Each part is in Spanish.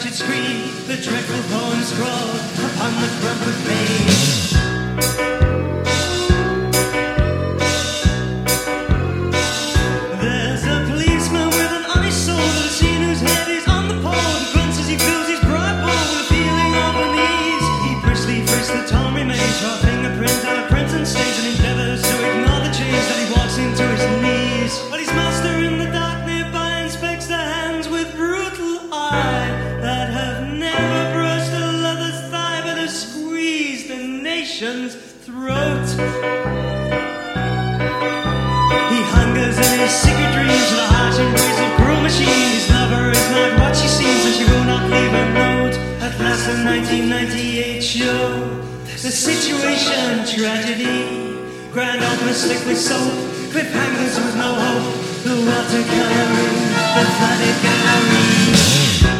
scream, the dreadful bones crawl upon the crumpled blade. Cliffhangers with no hope. The watercoloring, the flooded gallery.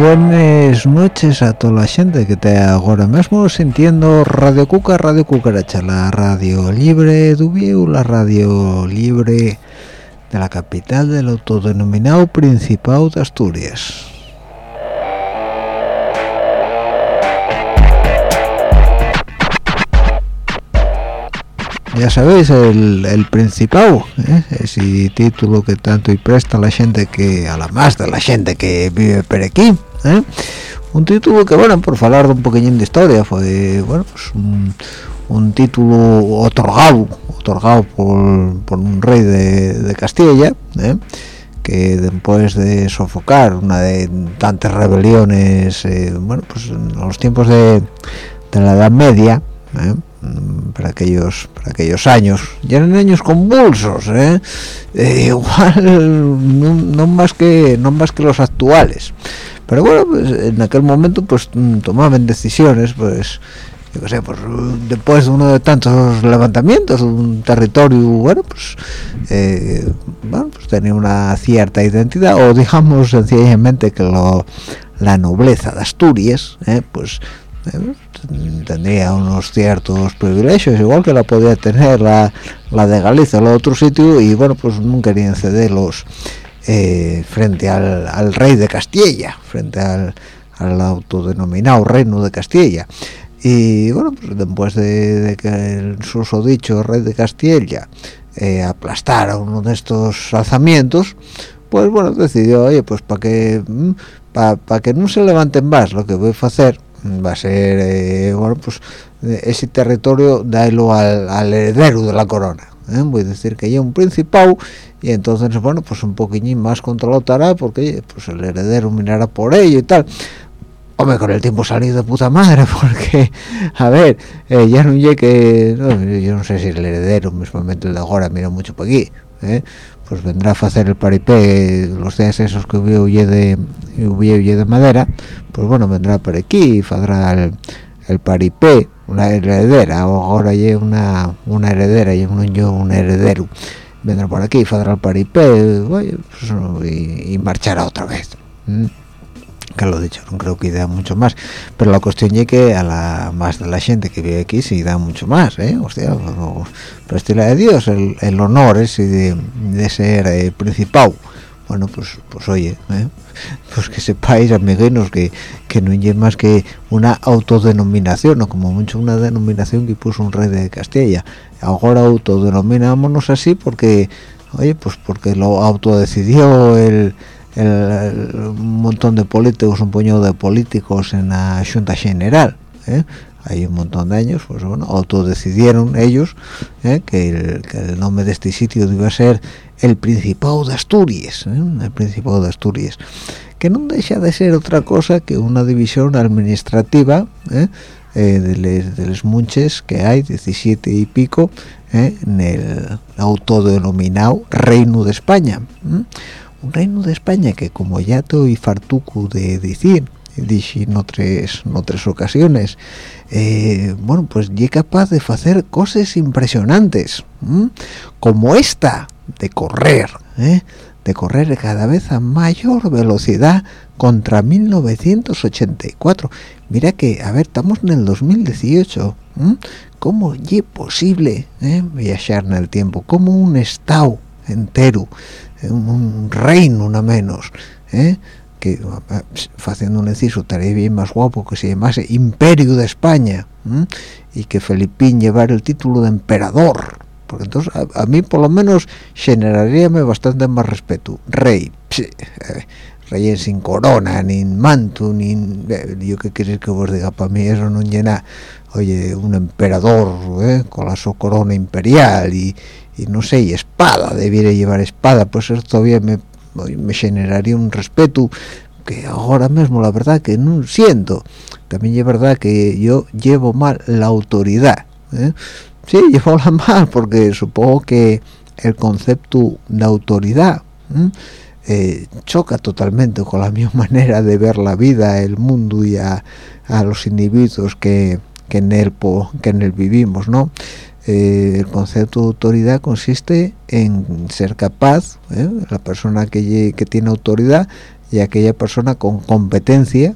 Buenas noches a toda la gente que te ahora mismo sintiendo Radio Cuca, Radio Cucaracha, la radio libre de Ubiu, la radio libre de la capital del autodenominado Principado de Asturias. Ya sabéis, el, el Principado, ¿eh? ese título que tanto y presta la gente que, a la más de la gente que vive por aquí, ¿eh? un título que, bueno, por hablar de un poquillín de historia, fue, bueno, pues un, título otorgado, otorgado por, por un rey de, Castilla, ¿eh? que después de sofocar una de tantas rebeliones, eh, bueno, pues en los tiempos de, de la Edad Media, para aquellos para aquellos años ya eran años convulsos igual no más que no más que los actuales pero bueno pues en aquel momento pues mm, tomaban decisiones pues yo qué sé pues después de uno de tantos levantamientos un territorio bueno pues eh, bueno pues tenía una cierta identidad o digamos sencillamente que lo, la nobleza de Asturias eh, pues eh, tendría unos ciertos privilegios igual que la podía tener la, la de Galicia o la de otro sitio y bueno pues no querían cederlos eh, frente al, rey de Castilla frente al, autodenominado reino de Castilla. Y bueno pues después de, que el susodicho rey de Castilla eh, aplastara uno de estos alzamientos pues bueno decidió oye pues para que mm, que no se levanten más lo que voy a hacer va a ser eh, bueno pues ese territorio darlo al, heredero de la corona ¿eh? voy a decir que ya un principado y entonces bueno pues un poquillín más controlado porque pues el heredero mirará por ello y tal hombre con el tiempo salido de puta madre porque a ver eh, ya no llegue que yo no sé si el heredero mismamente el de ahora mira mucho por aquí ¿eh? pues vendrá a hacer el paripé los días esos que hubo huye de huye de madera pues bueno vendrá por aquí y fará el, el paripé una heredera o ahora hay una una heredera y un yo un heredero vendrá por aquí y fará el paripé pues, y, marchará otra vez que lo dicho no creo que da mucho más. Pero la cuestión es que a la más de la gente que vive aquí sí da mucho más eh hostia pero estilo de Dios el, honor ese de, ser eh, principal bueno pues pues oye ¿eh? pues que sepáis amiguinos que que no es más que una autodenominación o como mucho una denominación que puso un rey de Castilla ahora autodenominámonos así porque oye pues porque lo autodecidió el un montón de políticos, un puñado de políticos en la Junta General, ¿eh? Hay un montón de años, pues bueno, autodecidieron ellos ¿eh? que, el, nombre de este sitio iba a ser el Principado de Asturias, ¿eh? el Principado de Asturias, que no deja de ser otra cosa que una división administrativa de los munches que hay, 17 y pico, en el autodenominado Reino de España un reino de España que como ya estoy fartuco de decir dije en otras, en otras ocasiones eh, bueno pues es capaz de hacer cosas impresionantes como esta de correr ¿eh? de correr cada vez a mayor velocidad contra 1984 mira que a ver estamos en el 2018 cómo es posible ¿eh? viajar en el tiempo como un estado entero un reino una menos ¿eh? Que haciendo un inciso estaría bien más guapo que se llamase Imperio de España y que Felipín llevara el título de emperador. Porque entonces a, mí por lo menos generaríame bastante más respeto. Rey eh, rey sin corona ni manto ni eh, yo qué queréis que os diga para mí eso no llena oye un emperador con la su corona imperial y y no sé, y espada, debiera llevar espada, pues eso todavía me, me generaría un respeto que ahora mismo la verdad que no siento. También es verdad que yo llevo mal la autoridad. ¿eh? Sí, llevo la mal porque supongo que el concepto de autoridad eh, choca totalmente con la misma manera de ver la vida, el mundo y a, los individuos que, que, en él, que en él vivimos, ¿no? Eh, el concepto de autoridad consiste en ser capaz, ¿eh? la persona que, tiene autoridad y aquella persona con competencia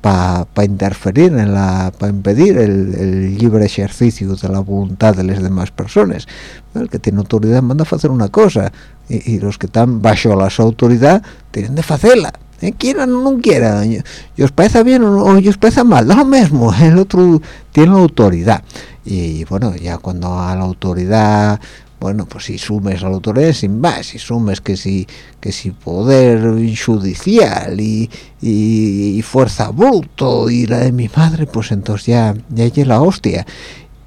para interferir en la para impedir el, libre ejercicio de la voluntad de las demás personas el que tiene autoridad manda a hacer una cosa y, los que están bajo la su autoridad tienen de hacerla ¿eh? quieran o no quieran y os parece bien o, os parece mal lo mismo el otro tiene autoridad y bueno ya cuando a la autoridad bueno pues si sumes a la autoridad sin más si sumes que si que si poder judicial y, y, fuerza bruto y la de mi madre pues entonces ya ya es la hostia.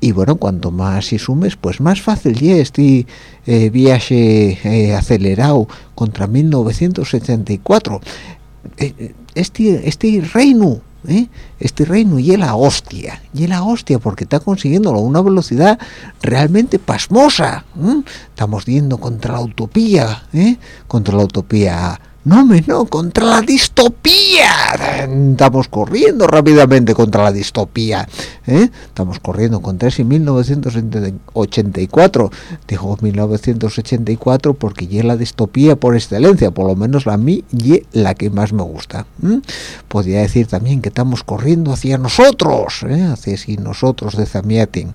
Y bueno cuanto más si sumes pues más fácil ya este viaje eh, acelerado contra 1974 eh, este este reino ¿eh? este reino y la hostia y la hostia porque está consiguiendo a una velocidad realmente pasmosa estamos yendo contra la utopía ¿eh? contra la utopía no, no, contra la distopía. Estamos corriendo rápidamente contra la distopía. ¿eh? Estamos corriendo contra ese 1984. Dijo 1984 porque ya la distopía por excelencia, por lo menos la mí y la que más me gusta. Podría decir también que estamos corriendo hacia nosotros, ¿eh? hacia si nosotros de Zamiatin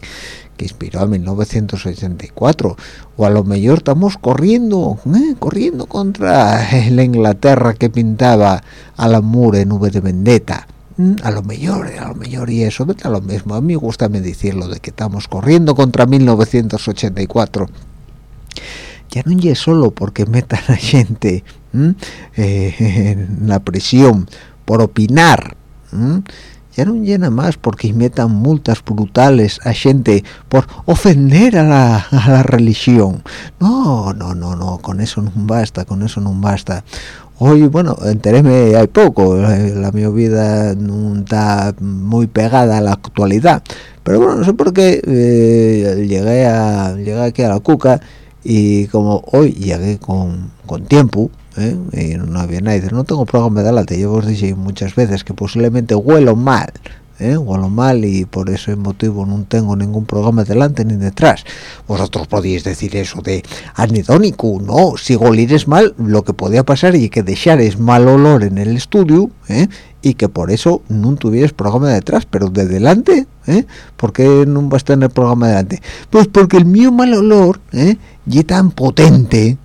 que inspiró a 1984 o a lo mejor estamos corriendo ¿eh? corriendo contra la Inglaterra que pintaba al amor en V de Vendetta. Mm, a lo mejor a lo mejor y eso a lo mismo. A mí gusta me decirlo de que estamos corriendo contra 1984 ya no es solo porque metan a gente eh, en la prisión por opinar ya no llena más porque metan multas brutales a gente por ofender a la, religión. No no no no con eso no basta con eso no basta. Hoy bueno enteréme hay poco eh, la mi vida no está muy pegada a la actualidad. Pero bueno no sé por qué eh, llegué a llegué aquí a la cuca y como hoy llegué con, con tiempo ¿eh? y no había nadie no tengo programa de adelante yo os dije muchas veces que posiblemente huelo mal ¿eh? huelo mal y por ese motivo no tengo ningún programa delante ni detrás vosotros podéis decir eso de anidónico no si golires mal lo que podía pasar y que dejares mal olor en el estudio ¿eh? y que por eso no tuvieras programa detrás pero de delante ¿eh? ¿por qué no vas a tener programa delante? pues porque el mío mal olor ¿eh? y tan potente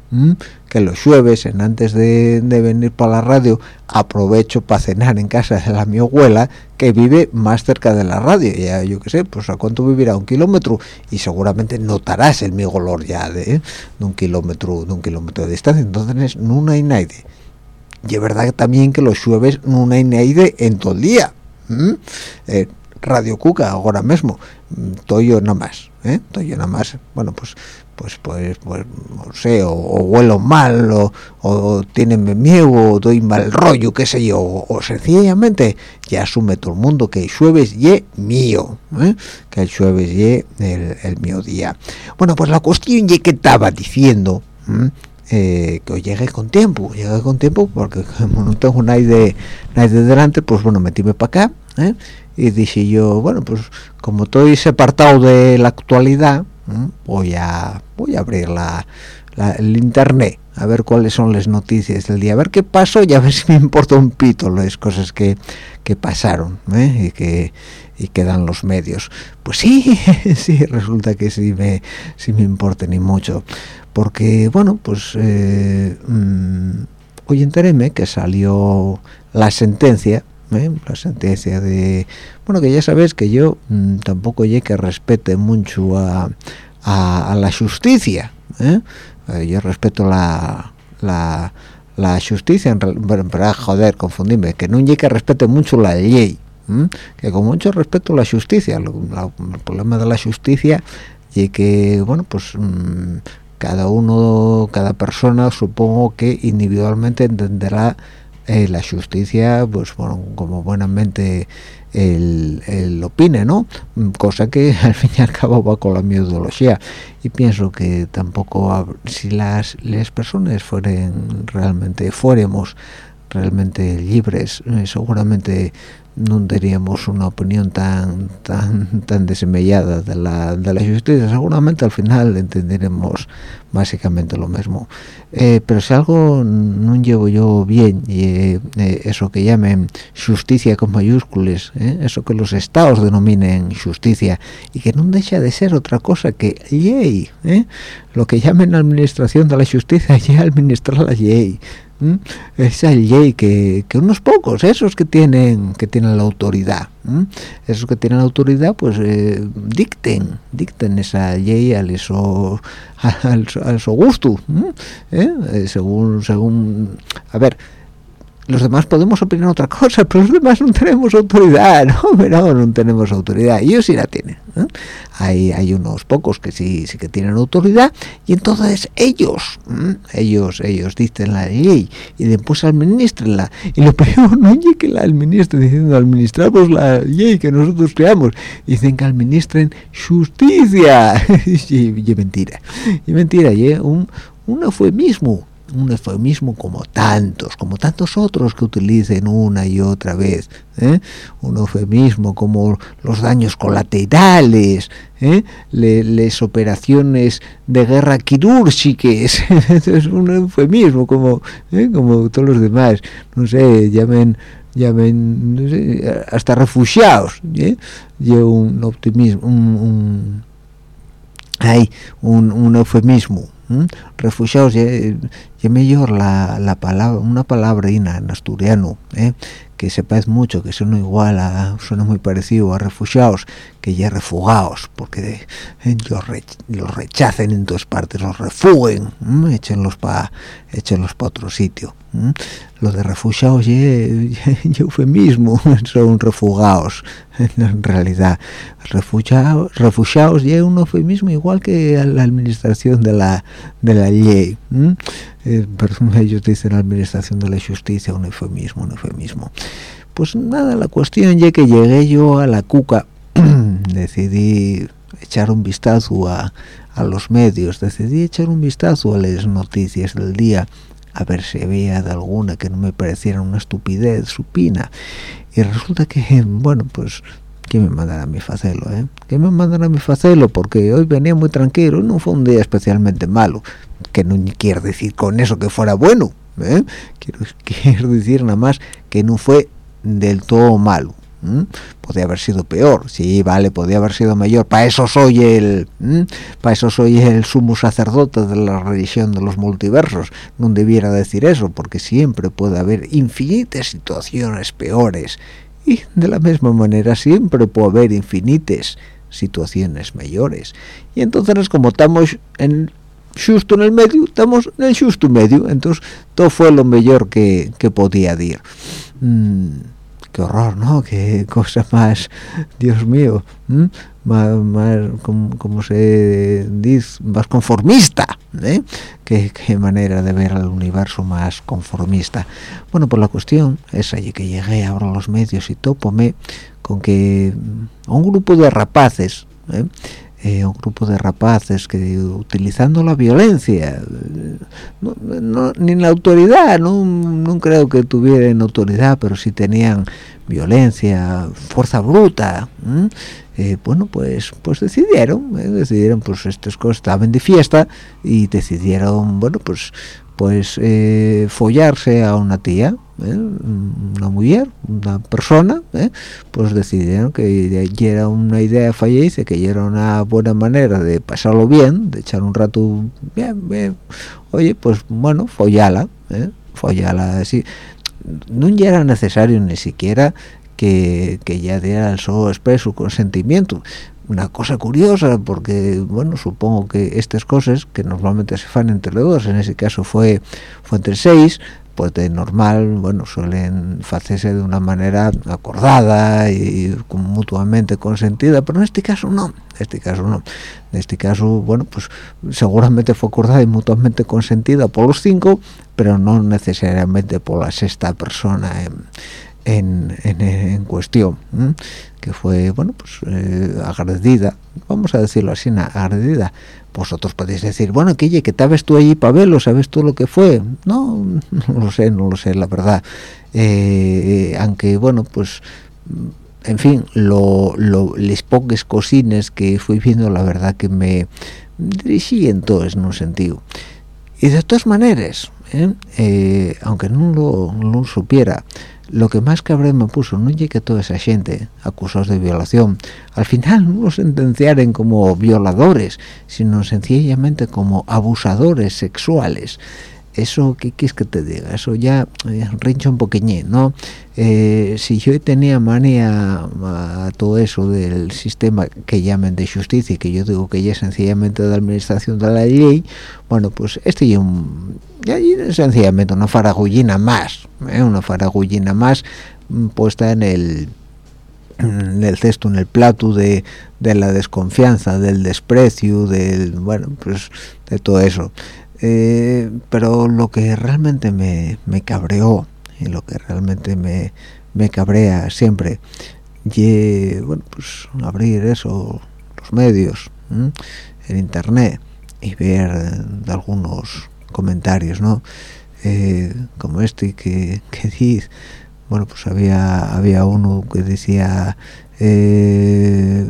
que los jueves en antes de, venir para la radio aprovecho para cenar en casa de la mi abuela que vive más cerca de la radio. Ya yo qué sé pues a cuánto vivirá un kilómetro y seguramente notarás el mi olor ya de, un kilómetro de un kilómetro de distancia. Entonces no hay nadie. Y es verdad también que los jueves no hay nadie en todo el día eh, Radio Cuca ahora mismo estoy yo nada más ¿eh? nada más. Bueno pues pues pues pues no sé o, huelo mal o, o tienen miedo o doy mal rollo qué sé yo o, sencillamente ya asume todo el mundo que el jueves ye mío ¿eh? que el jueves ye el, mío día bueno pues la cuestión ye que estaba diciendo eh, que llegué con tiempo llegué con tiempo porque como no tengo nadie de nadie delante pues bueno metíme para acá ¿eh? y dije yo bueno pues como estoy separado de la actualidad voy a voy a abrir la, el internet a ver cuáles son las noticias del día. A ver qué pasó y a ver si me importa un pito las cosas que, que pasaron ¿eh? y que y que dan los medios. Pues sí sí resulta que sí me sí me importa ni mucho. Porque bueno pues eh, mmm, hoy enteréme que salió la sentencia ¿eh? la sentencia de bueno que ya sabes que yo mmm, tampoco llegué que respete mucho a, a, a la justicia ¿eh? Eh, yo respeto la, la, la justicia en realidad joder confundime que no llegue que respete mucho la ley que con mucho respeto la justicia el, el problema de la justicia y que bueno pues mmm, cada uno cada persona supongo que individualmente entenderá eh, la justicia pues bueno como buenamente el, el, opine no cosa que al fin y al cabo va con la metodología. Y pienso que tampoco si las las personas fueren realmente fuéramos realmente libres eh, seguramente no tendríamos una opinión tan tan tan desemellada de la, de la justicia. Seguramente al final entenderemos básicamente lo mismo. Eh, pero si algo no llevo yo bien y eh, eso que llamen justicia con mayúsculas eh, eso que los estados denominen justicia y que no deja de ser otra cosa que ley eh, lo que llamen administración de la justicia y administrar la ley ¿Mm? esa ley que, que, unos pocos esos que tienen que tienen la autoridad ¿Mm? esos que tienen la autoridad pues eh, dicten dicten esa ley al eso al, al su gusto ¿Eh? ¿Eh? según según a ver los demás podemos opinar otra cosa, pero los demás no tenemos autoridad, ¿no? Pero no tenemos autoridad, ellos sí la tienen. ¿eh? Hay, hay unos pocos que sí, sí que tienen autoridad y entonces ellos, ¿eh? ellos, ellos dicen la ley y después administrenla. Y lo peor no es que la administren diciendo administramos la ley que nosotros creamos, dicen que administren justicia. y, y, mentira, y mentira, y un, un eufemismo un eufemismo como tantos, como tantos otros que utilicen una y otra vez, ¿eh? un eufemismo como los daños colaterales, ¿eh? las operaciones de guerra quirúrgicas, es un eufemismo como, ¿eh? como todos los demás, no sé, llamen llamen no sé, hasta refugiados, ¿eh? y un optimismo, un hay un, un eufemismo ¿Mm? refugiados y, mejor la, la, palabra una palabra en asturiano ¿eh? que se parece mucho, que son igual a, suena muy parecido a refugiados, que ya refugados, porque los, rechacen en todas partes, los refuguen, échenlos para échenlos para otro sitio. Lo de refugiados es eufemismo, son refugados, en realidad. Refugiados, refugiados es un eufemismo igual que la administración de la, de la ley. Eh, ellos dicen administración de la justicia, un eufemismo, un eufemismo. Pues nada, la cuestión ya que llegué yo a la cuca, decidí echar un vistazo a, a los medios, decidí echar un vistazo a las noticias del día, a ver si había de alguna que no me pareciera una estupidez supina. Y resulta que, bueno, pues que me mandará a mi facelo, eh? que me mandará a mi facelo porque hoy venía muy tranquilo, no fue un día especialmente malo, que no quiere decir con eso que fuera bueno, ¿eh? quiero, quiero decir nada más que no fue del todo malo. Podía haber sido peor. Sí vale podía haber sido mejor. Para eso soy el para eso soy el sumo sacerdote de la religión de los multiversos. No debiera decir eso porque siempre puede haber infinitas situaciones peores. Y de la misma manera siempre puede haber infinitas situaciones mayores y entonces como estamos en justo en el medio estamos en el justo medio. Entonces todo fue lo mejor que, que podía decir. Mm, qué horror no qué cosa más dios mío más, como, se dice más conformista ¿eh? ¿Qué, manera de ver al universo más conformista bueno pues la cuestión es allí que llegué ahora a los medios y topome con que un grupo de rapaces ¿eh? Eh, un grupo de rapaces que utilizando la violencia ni la autoridad no, creo que tuvieran autoridad pero si tenían violencia fuerza bruta eh, bueno pues pues decidieron eh, decidieron pues estas cosas estaban de fiesta y decidieron bueno pues pues follarse a una tía ¿eh? una mujer, una persona, ¿eh? pues decidieron que era una idea fallece, que era una buena manera de pasarlo bien, de echar un rato bien, bien. oye, pues bueno, follala, ¿eh? follala así. No era necesario ni siquiera que, que ya diera el solo expreso consentimiento, una cosa curiosa porque bueno supongo que estas cosas que normalmente se fan entre los dos en ese caso fue fue entre seis pues de normal, bueno, suelen hacerse de una manera acordada y mutuamente consentida, pero en este caso no, en este caso no. En este caso, bueno, pues seguramente fue acordada y mutuamente consentida por los cinco, pero no necesariamente por la sexta persona en, en, cuestión, que fue, bueno, pues eh, vamos a decirlo así, agredida vosotros podéis decir, bueno, que que estabas tú allí para verlo, sabes tú lo que fue. No, no lo sé, no lo sé, la verdad. Eh, aunque, bueno, pues, en fin, lo, lo, les pocas cosines que fui viendo, la verdad que me dirigí en todo en un sentido. Y de todas maneras, ¿eh? Eh, aunque no lo, no lo supiera, lo que más cabrón me puso no llegue que toda esa gente acusados de violación. Al final no los sentenciaren como violadores sino sencillamente como abusadores sexuales eso ¿qué quieres que te diga eso ya eh, un poqueñín no eh, si yo tenía manía a todo eso del sistema que llamen de justicia y que yo digo que ya es sencillamente de administración de la ley bueno pues este es un sencillamente una faragullina más ¿eh? una faragullina más mm, puesta en el en el cesto, en el plato de, de la desconfianza, del desprecio, del bueno, pues de todo eso. Eh, pero lo que realmente me, me, cabreó y lo que realmente me, me cabrea siempre y bueno pues abrir eso los medios el internet y ver algunos comentarios no eh, como este que, que dice bueno pues había había uno que decía eh,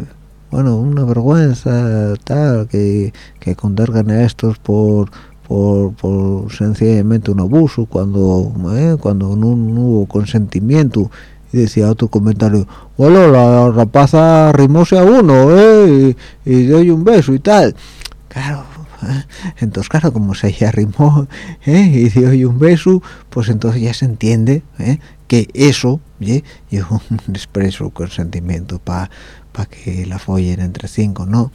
bueno una vergüenza tal que que condergan a estos por por, sencillamente un abuso cuando eh, cuando no, hubo consentimiento y decía otro comentario bueno la rapaza rimóse a uno eh, y, y doy un beso y tal claro ¿eh? entonces claro como se ya arrimó ¿eh? y dio un beso pues entonces ya se entiende ¿eh? que eso y un expreso consentimiento para pa que la follen entre cinco no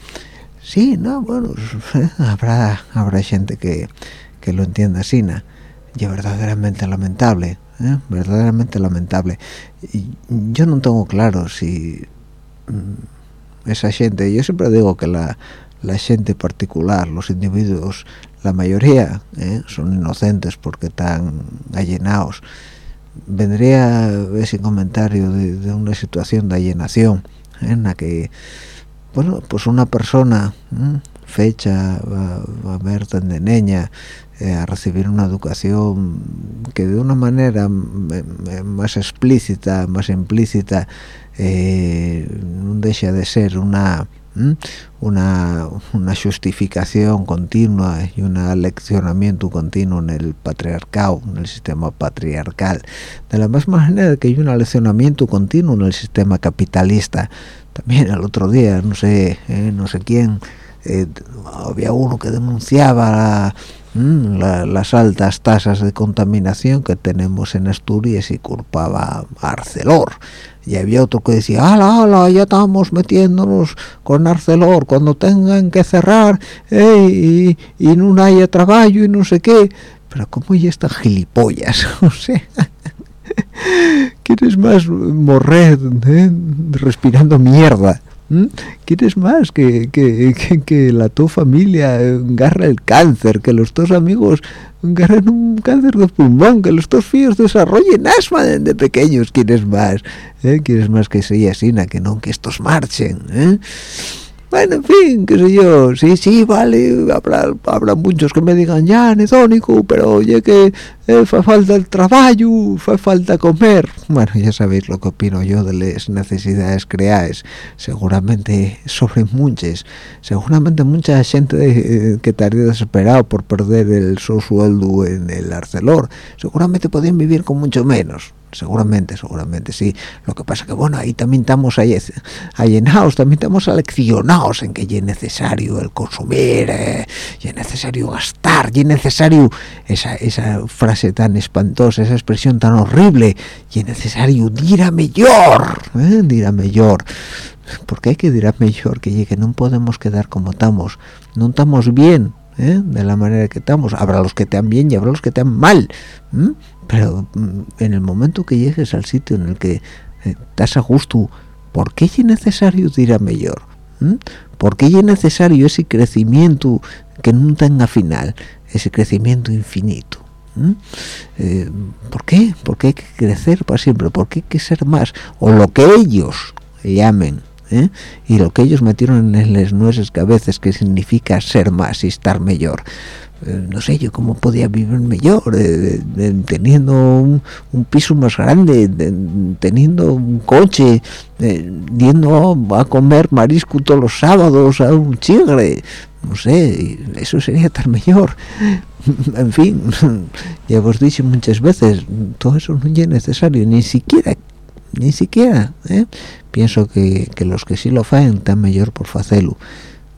sí no bueno habrá habrá gente que, que lo entienda así ¿no? y verdaderamente lamentable verdaderamente lamentable yo no tengo claro si mm, esa gente yo siempre digo que la la gente particular, los individuos, la mayoría ¿eh? son inocentes porque están allenados. Vendría ese comentario de, una situación de allenación ¿eh? en la que, bueno, pues una persona fecha va, a ver de niña eh, a recibir una educación que de una manera más explícita, más implícita, no deja de ser una una, una justificación continua y un aleccionamiento continuo en el patriarcado, en el sistema patriarcal. De la misma manera que hay un aleccionamiento continuo en el sistema capitalista. También el otro día, no sé, eh, no sé quién, eh, había uno que denunciaba las altas tasas de contaminación que tenemos en Asturias y culpaba a Arcelor. Y había otro que decía ala ala ya estamos metiéndonos con Arcelor cuando tengan que cerrar y, no haya trabajo y no sé qué pero como ya están gilipollas o sea ¿quieres más morrer eh? respirando mierda ¿Quieres más que, que, que, la tu familia agarre el cáncer, que los dos amigos agarren un cáncer de pulmón, que los dos fíos desarrollen asma de pequeños? ¿Quieres más? ¿Eh? ¿Quieres más que sea así, que no que estos marchen? ¿eh? Bueno, en fin, qué sé yo, sí, sí, vale, habrá, muchos que me digan, ya, nedónico, pero oye que eh, falta el trabajo, fa falta comer. Bueno, ya sabéis lo que opino yo de las necesidades creadas, seguramente sobre muchas, seguramente mucha gente eh, que estaría desesperado por perder el su sueldo en el Arcelor, seguramente podían vivir con mucho menos seguramente, seguramente, sí. Lo que pasa que, bueno, ahí también estamos allenados, también estamos aleccionados en que es necesario el consumir, eh, y es necesario gastar, y es necesario esa, esa frase tan espantosa, esa expresión tan horrible, y es necesario ir a mejor, eh, ir a mejor. porque hay que ir a mejor? Que llegue, no podemos quedar como estamos, no estamos bien, ¿eh? de la manera que estamos. Habrá los que te han bien y habrá los que te han mal. Pero mm, en el momento que llegues al sitio en el que eh, estás a gusto, ¿por qué es necesario ir a mejor? ¿Por qué es necesario ese crecimiento que no tenga final? Ese crecimiento infinito. Eh, ¿Por qué? Porque hay que crecer para siempre, porque hay que ser más, o lo que ellos llamen ¿eh? y lo que ellos metieron en las nueces cabezas que significa ser más y estar mejor no sé yo cómo podía vivir mejor teniendo un, piso más grande teniendo un coche yendo a comer marisco todos los sábados a un chigre no sé eso sería estar mejor en fin ya os he dicho muchas veces todo eso no es necesario ni siquiera ni siquiera ¿eh? pienso que, los que sí lo hacen están mejor por hacerlo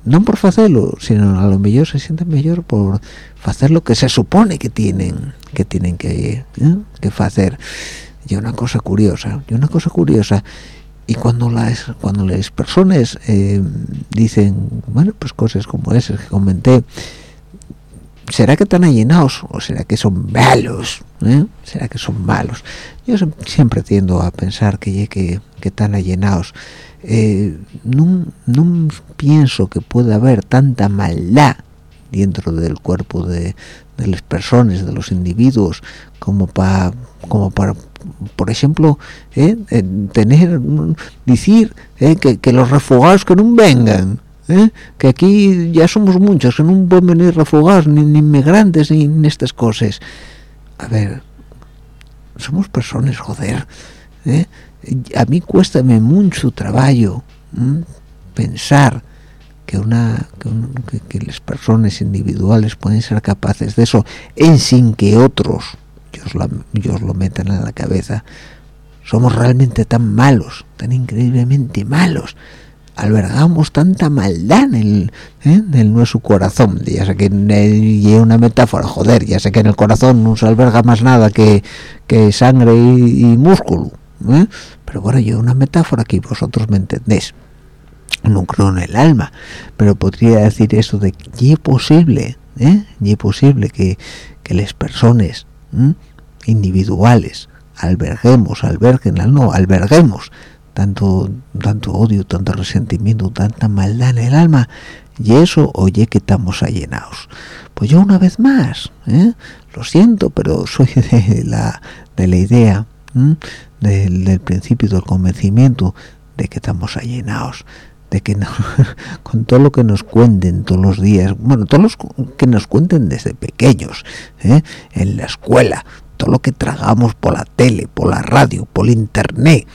no por hacerlo sino a lo mejor se sienten mejor por hacer lo que se supone que tienen que tienen que ¿eh? hacer y una cosa curiosa y una cosa curiosa y cuando las cuando las personas eh, dicen bueno pues cosas como esas que comenté será que están allenados o será que son malos ¿Eh? será que son malos yo siempre tiendo a pensar que que, que están allenados eh, no, pienso que pueda haber tanta maldad dentro del cuerpo de, las personas de los individuos como para como para por ejemplo ¿eh? tener decir que, que los refugiados que no vengan ¿eh? que aquí ya somos muchos que no pueden venir refugiados ni, inmigrantes ni, estas cosas a ver somos personas joder ¿eh? A mí cuesta mucho trabajo pensar que una que, las personas individuales pueden ser capaces de eso en sin que otros ellos lo metan en la cabeza somos realmente tan malos tan increíblemente malos. Albergamos tanta maldad en, el, ¿eh? en nuestro corazón. Ya sé que es una metáfora joder ya sé que en el corazón no se alberga más nada que, que sangre y, músculo ¿eh? pero bueno yo una metáfora que vosotros me entendéis no creo en el alma pero podría decir eso de que es posible ¿eh? es posible que, que las personas individuales alberguemos alberguen no alberguemos tanto tanto odio tanto resentimiento tanta maldad en el alma y eso oye que estamos allenados pues yo una vez más ¿eh? lo siento pero soy de la de la idea del, principio del convencimiento de que estamos allenados de que con todo lo que nos cuenten todos los días bueno todos los que nos cuenten desde pequeños ¿eh? en la escuela todo lo que tragamos por la tele, por la radio, por internet,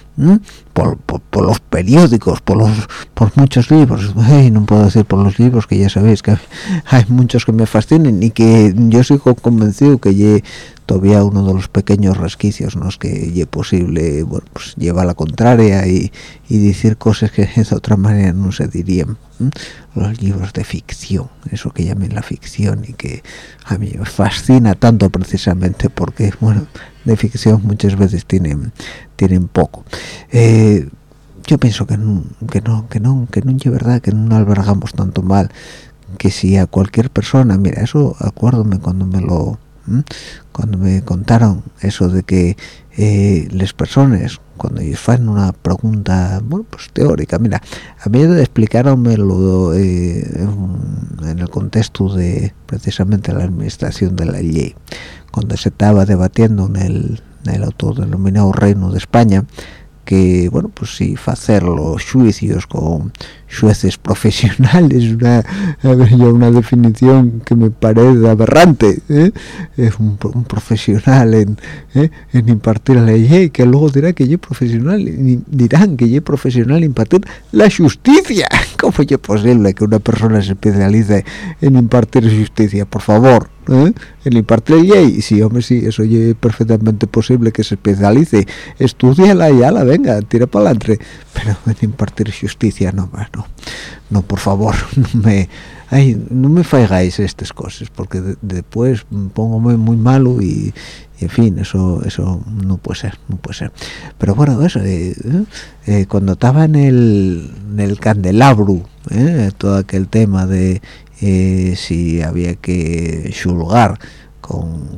por, los periódicos, por los por muchos libros. no puedo decir por los libros, que ya sabéis que hay muchos que me fascinan y que yo sigo convencido que todavía uno de los pequeños resquicios ¿no? que es posible bueno, pues lleva la contraria y, decir cosas que de otra manera no se dirían los libros de ficción eso que llamen la ficción y que a mí me fascina tanto precisamente porque bueno de ficción muchas veces tienen tienen poco eh, yo pienso que no que no que no que no es verdad que no albergamos tanto mal que si a cualquier persona mira eso acuérdome cuando me lo cuando me contaron eso de que eh, las personas cuando ellos hacen una pregunta bueno pues teórica mira a mí explicaronmelo eh, en el contexto de precisamente la administración de la ley. Cuando se estaba debatiendo en el, en el autodenominado reino de España que bueno pues si hacer los juicios con jueces profesionales una a una definición que me parece aberrante ¿eh? es un, profesional en, ¿eh? en impartir la ley que luego dirá que yo profesional dirán que yo profesional impartir la justicia cómo es posible que una persona se especialice en impartir justicia por favor ¿eh? en impartir la ley sí hombre sí eso es perfectamente posible que se especialice. Estudiala y la venga tira para adelante. Pero en impartir justicia no no. No por favor no me ay, no me faigáis estas cosas porque después me pongo muy, malo y, en fin eso eso no puede ser no puede ser. Pero bueno eso eh, eh, cuando estaba en el, en el candelabro todo aquel tema de si había que juzgar con,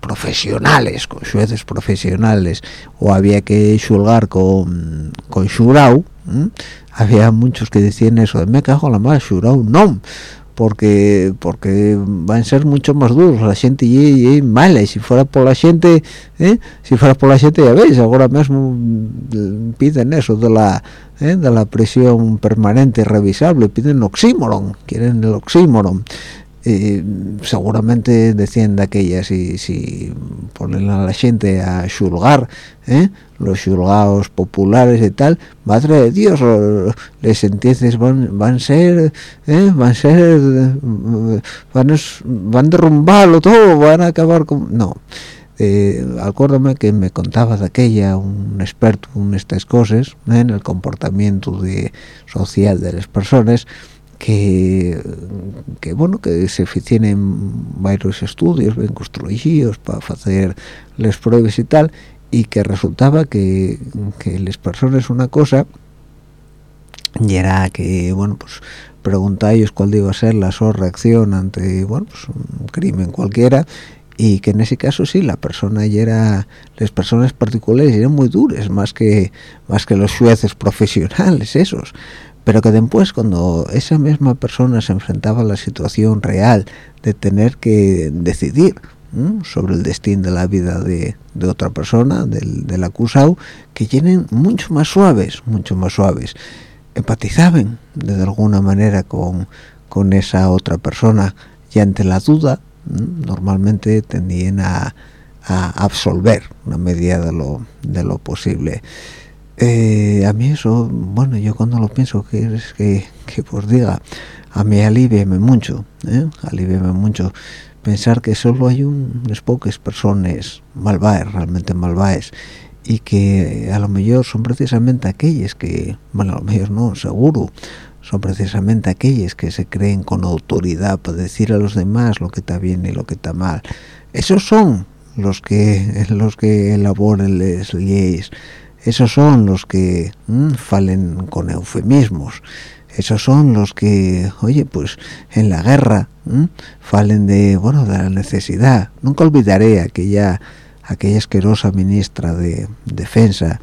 profesionales, con jueces profesionales, o había que juzgar con, con había muchos que decían eso me cago en la más shurao no porque porque van a ser mucho más duros la gente y, mala y si fuera por la gente ¿eh? si fuera por la gente ya veis ahora mismo mm, piden eso de la ¿eh? de la prisión permanente revisable piden oxímoron quieren el oxímoron seguramente decían de aquella si, si ponen a la gente a juzgar ¿eh? los juzgados populares y tal madre de Dios les sentencias van van ser ¿eh? van ser van a, van derrumbarlo todo van a acabar con no eh, acuérdame que me contaba de aquella un experto en estas cosas ¿eh? en el comportamiento de, social de las personas que, que bueno que se tienen varios estudios bien construidos para hacer las pruebas y tal y que resultaba que, que les personas una cosa y era que bueno pues preguntáis cuál iba a ser la su reacción ante bueno pues un crimen cualquiera y que en ese caso sí la persona ya era las personas particulares eran muy duras más que más que los jueces profesionales esos pero que después cuando esa misma persona se enfrentaba a la situación real de tener que decidir sobre el destino de la vida de, otra persona, del, acusado, que tienen mucho más suaves, mucho más suaves. Empatizaban de alguna manera con, con esa otra persona y ante la duda normalmente tendían a, a absolver una medida de lo, de lo posible. Eh, a mí eso, bueno, yo cuando lo pienso, que es que, que pues diga, a mí aliviame mucho, ¿eh? aliviame mucho pensar que solo hay unas pocas personas malvadas, realmente malvadas, y que a lo mejor son precisamente aquellas que, bueno, a lo mejor no, seguro, son precisamente aquellas que se creen con autoridad para decir a los demás lo que está bien y lo que está mal. Esos son los que los que elaboran las leyes. Esos son los que falen con eufemismos. Esos son los que, oye, pues en la guerra falen de, bueno, de la necesidad. Nunca olvidaré aquella aquella asquerosa ministra de defensa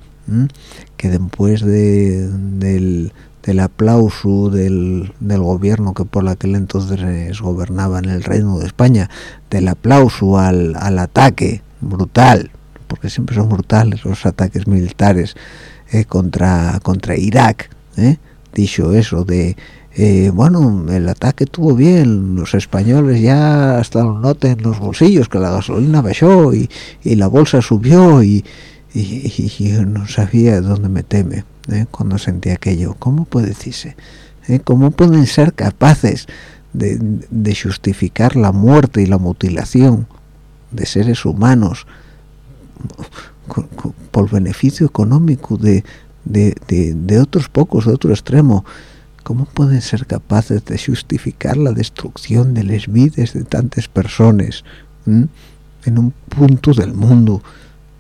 que después de, del, del aplauso del, gobierno que por aquel entonces gobernaba en el Reino de España, del aplauso al, ataque brutal, porque siempre son brutales los ataques militares eh, contra, contra Irak, eh, dicho eso de eh, bueno, el ataque estuvo bien, los españoles ya hasta lo noten en los bolsillos, que la gasolina bajó y, la bolsa subió y, no sabía dónde meterme ¿eh? cuando sentí aquello. ¿Cómo puede decirse? ¿Cómo pueden ser capaces de, justificar la muerte y la mutilación de seres humanos por beneficio económico de, de otros pocos, de otro extremo? ¿Cómo pueden ser capaces de justificar la destrucción de las vidas de tantas personas en un punto del mundo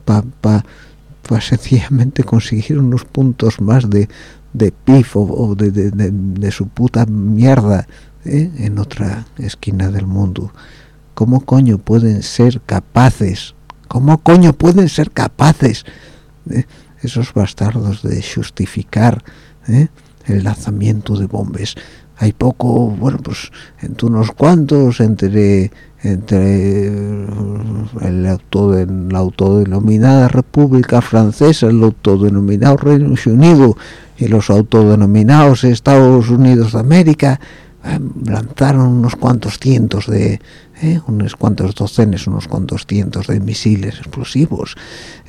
para sencillamente conseguir unos puntos más de, de pif o, de, su puta mierda ¿eh? en otra esquina del mundo? ¿Cómo coño pueden ser capaces? ¿Cómo coño pueden ser capaces esos bastardos de justificar? ¿eh? el lanzamiento de bombes hay poco bueno pues entre unos cuantos entre entre el auto la autodenominada República Francesa el autodenominado Reino Unido y los autodenominados Estados Unidos de América eh, lanzaron unos cuantos cientos de ¿eh? unos cuantos docenes, unos cuantos cientos de misiles explosivos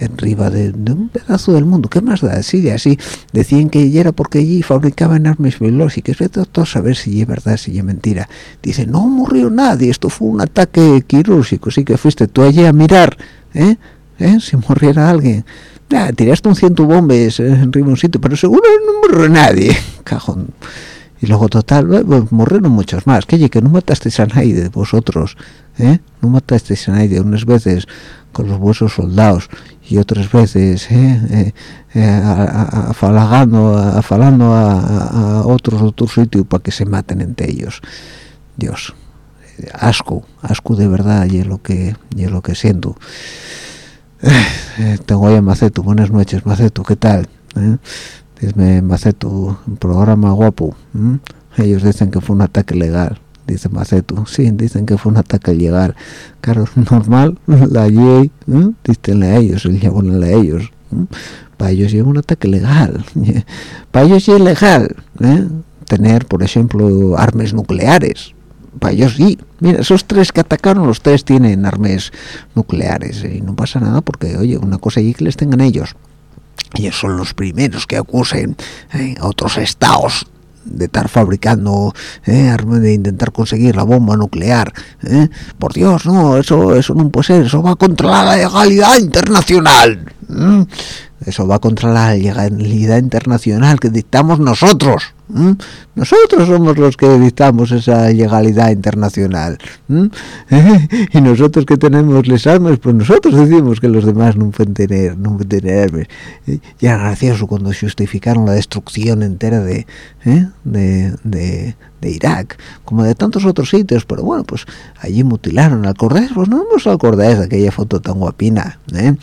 arriba de, de, un pedazo del mundo. ¿Qué más da? Sí, así decían que era porque allí fabricaban armas biológicas. Vete a saber si es verdad, si es mentira. Dice, no murió nadie, esto fue un ataque quirúrgico. Sí que fuiste tú allí a mirar, ¿eh? ¿Eh? si muriera alguien. tiraste un ciento bombes en arriba un sitio, pero seguro no murió nadie. Cajón y luego total murieron muchos más. Que que no matasteis a nadie de vosotros ¿eh? no matasteis a nadie. Unas veces con los vuesos soldados y otras veces ¿eh? eh, eh afalagando afalando a, a, otros otro sitio para que se maten entre ellos. Dios asco asco de verdad y es lo que y es lo que siento. Eh, tengo ahí a Maceto. Buenas noches Maceto qué tal Macetu, un programa guapo. Ellos dicen que fue un ataque legal, dice Macetu. Sí, dicen que fue un ataque legal. Claro, normal, la ley, ¿eh? a ellos, el a ellos. Para ellos es un ataque legal. Para ellos es legal ¿eh? tener, por ejemplo, armas nucleares. Para ellos sí. Mira, esos tres que atacaron, los tres tienen armas nucleares. Y no pasa nada porque, oye, una cosa allí que les tengan ellos ellos son los primeros que acusen ¿eh? a otros estados de estar fabricando ¿eh? de intentar conseguir la bomba nuclear ¿eh? por Dios no eso eso no puede ser eso va contra la legalidad internacional eso va contra la legalidad internacional que dictamos nosotros nosotros somos los que dictamos esa legalidad internacional y nosotros que tenemos las armas pues nosotros decimos que los demás no pueden tener no pueden tener armas ya gracioso cuando justificaron la destrucción entera de, ¿eh? de, de, de, Irak como de tantos otros sitios pero bueno pues allí mutilaron al Cordés. Pues no hemos al Cordés aquella foto tan guapina ¿eh?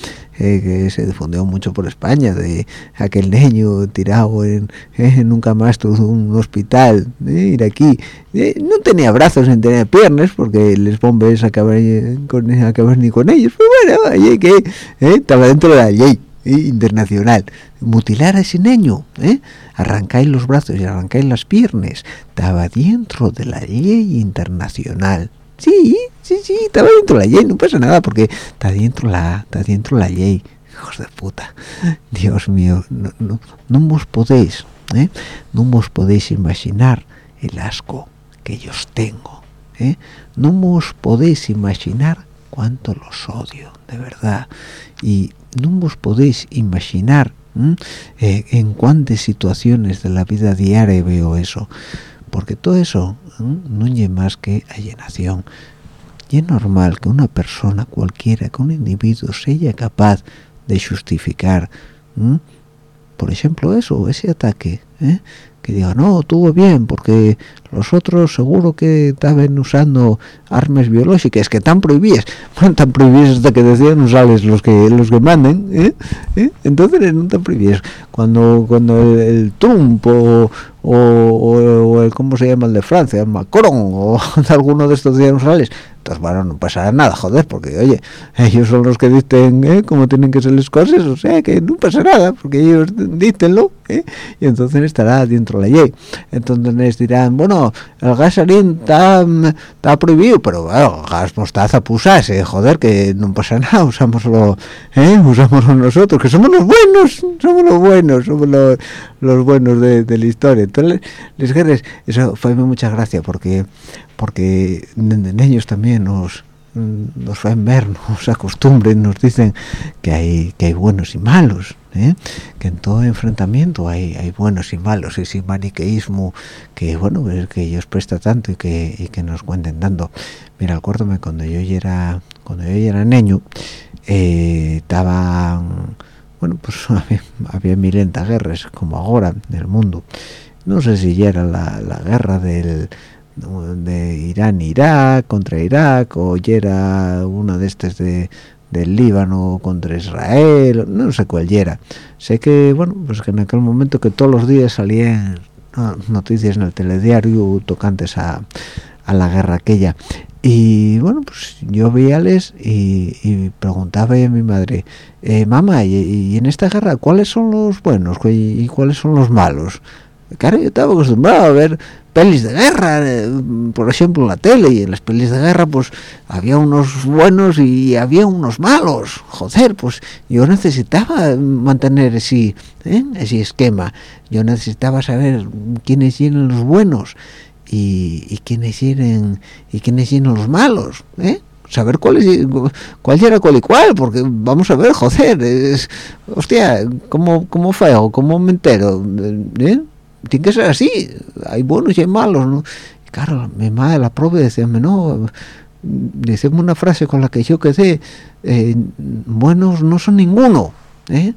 Eh, que se difundió mucho por España de aquel niño tirado en, en un camastro de un hospital eh, aquí. Eh, no tenía brazos ni tenía piernas porque les bombes acaban con ni con ellos. Pero bueno allí que estaba dentro de la ley internacional. Mutilar a ese niño ¿eh? Arrancáis los brazos y arrancáis las piernas. Estaba dentro de la ley internacional. Sí sí sí estaba dentro de la ley no pasa nada porque está dentro la está dentro la ley. Hijos de puta. Dios mío no no, no os podéis ¿eh? no os podéis imaginar el asco que yo tengo ¿eh? no os podéis imaginar cuánto los odio de verdad. Y no vos podéis imaginar eh, en cuántas situaciones de la vida diaria veo eso porque todo eso no es más que alienación. Y es normal que una persona cualquiera que un individuo sea capaz de justificar por ejemplo eso ese ataque ¿eh? Que diga no tuvo bien porque los otros seguro que estaban usando armas biológicas que están prohibidas bueno tan prohibidas hasta que decían usarles los que los que manden ¿eh? ¿Eh? entonces no están prohibidas cuando cuando el, Trump o, o, el cómo se llama el de Francia Macron o alguno de estos días usarles entonces bueno no pasará nada joder porque oye ellos son los que dicen ¿eh? cómo tienen que ser las cosas o sea que no pasa nada porque ellos dítenlo ¿eh? y entonces estará dentro de la ley entonces dirán bueno el gas está prohibido pero bueno gas mostaza pusase joder que no pasa nada usámoslo ¿eh? usámoslo nosotros que somos los buenos somos los buenos somos los, los buenos de, de, la historia entonces les guerres eso fue mucha gracia porque porque ellos también nos nos ven ver, nos acostumbren, nos dicen que hay que hay buenos y malos, ¿eh? que en todo enfrentamiento hay, hay buenos y malos, ese maniqueísmo que bueno que ellos presta tanto y que, y que nos cuenten dando. Mira, acuérdame cuando yo era cuando yo era niño, eh, estaba bueno pues había, había milentas guerras como ahora en el mundo. No sé si ya era la, la guerra del de Irán Irak contra Irak o era una de estas de del Líbano contra Israel no sé cuál era sé que bueno pues que en aquel momento que todos los días salían noticias en el telediario tocantes a, a la guerra aquella. Y bueno pues yo veíales y, y preguntaba a mi madre eh, mamá ¿y, en esta guerra cuáles son los buenos y, y cuáles son los malos claro yo estaba acostumbrado a ver pelis de guerra, eh, por ejemplo, la tele, y en las pelis de guerra, pues había unos buenos y había unos malos. Joder, pues yo necesitaba mantener ese, ¿eh? esquema. Yo necesitaba saber quiénes eran los buenos y, y quiénes eran y quiénes eran los malos, ¿eh? saber cuál cuál era cuál y cuál porque vamos a ver joder es hostia cómo cómo fue o cómo me entero ¿eh? Tiene que ser así hay buenos y hay malos ¿no? claro mi madre la prueba decía no decimos una frase con la que yo quedé eh, buenos no son ninguno ¿eh?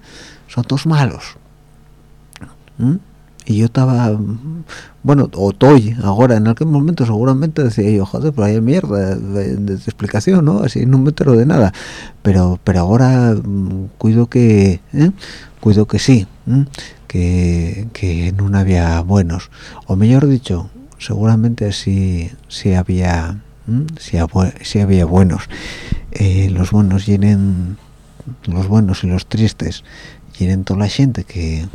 son todos malos y yo estaba bueno o estoy ahora en aquel momento seguramente decía yo joder pero hay mierda de, explicación no así no me entero de nada pero pero ahora mm, cuido que ¿eh? cuido que sí que, no había buenos. O mejor dicho seguramente sí sí había sí, había buenos. Eh, los buenos llenen los buenos y los tristes llenen toda la gente que,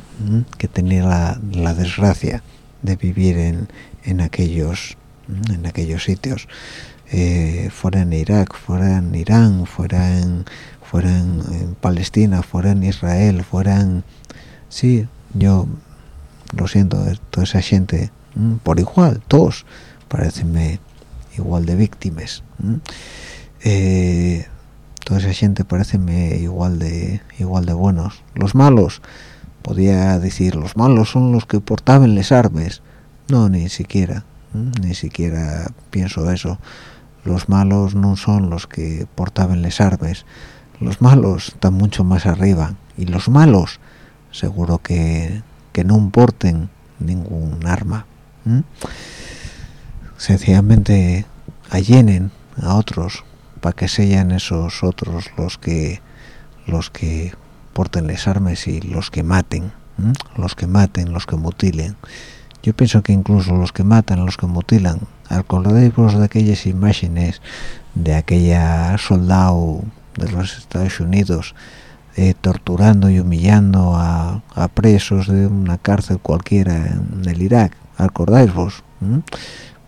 que tenía la, desgracia de vivir en, en aquellos en aquellos sitios. Eh, fuera en Irak fuera en Irán fuera en fuera en, Palestina fuera en Israel fuera en sí yo lo siento toda esa gente por igual todos parecenme igual de víctimas eh, toda esa gente parecenme igual de igual de buenos. Los malos podía decir los malos son los que portaban las armas. No ni siquiera ni siquiera pienso eso. Los malos no son los que portaban las armas. Los malos están mucho más arriba. Y los malos seguro que, que no porten ningún arma sencillamente allenen a otros para que sean esos otros los que los que porten las armas y los que maten los que maten los que mutilen. Yo pienso que incluso los que matan los que mutilan acordáis de aquellas imágenes de aquella soldado de los Estados Unidos eh, torturando y humillando a, presos de una cárcel cualquiera en el Irak, ¿acordáis vos?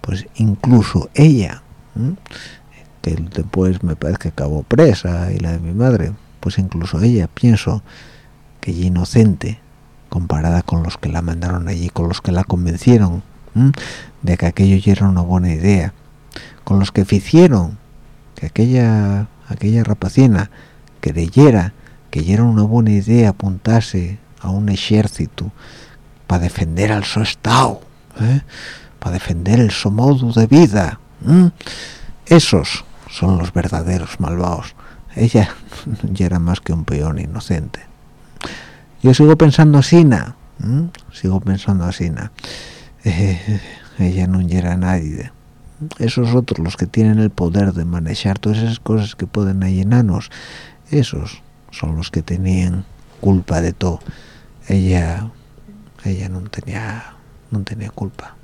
Pues incluso ella, que después me parece que acabó presa y la de mi madre, pues incluso ella pienso que ella inocente comparada con los que la mandaron allí, con los que la convencieron de que aquello ya era una buena idea, con los que hicieron que aquella aquella rapacina creyera que era una buena idea apuntarse a un ejército para defender al su estado ¿eh? para defender el su modo de vida esos son los verdaderos malvados. Ella ya era más que un peón inocente. Yo sigo pensando así sigo pensando eh, ella no era nadie. Esos otros los que tienen el poder de manejar todas esas cosas que pueden enanos esos son los que tenían culpa de todo. Ella ella no tenía no tenía culpa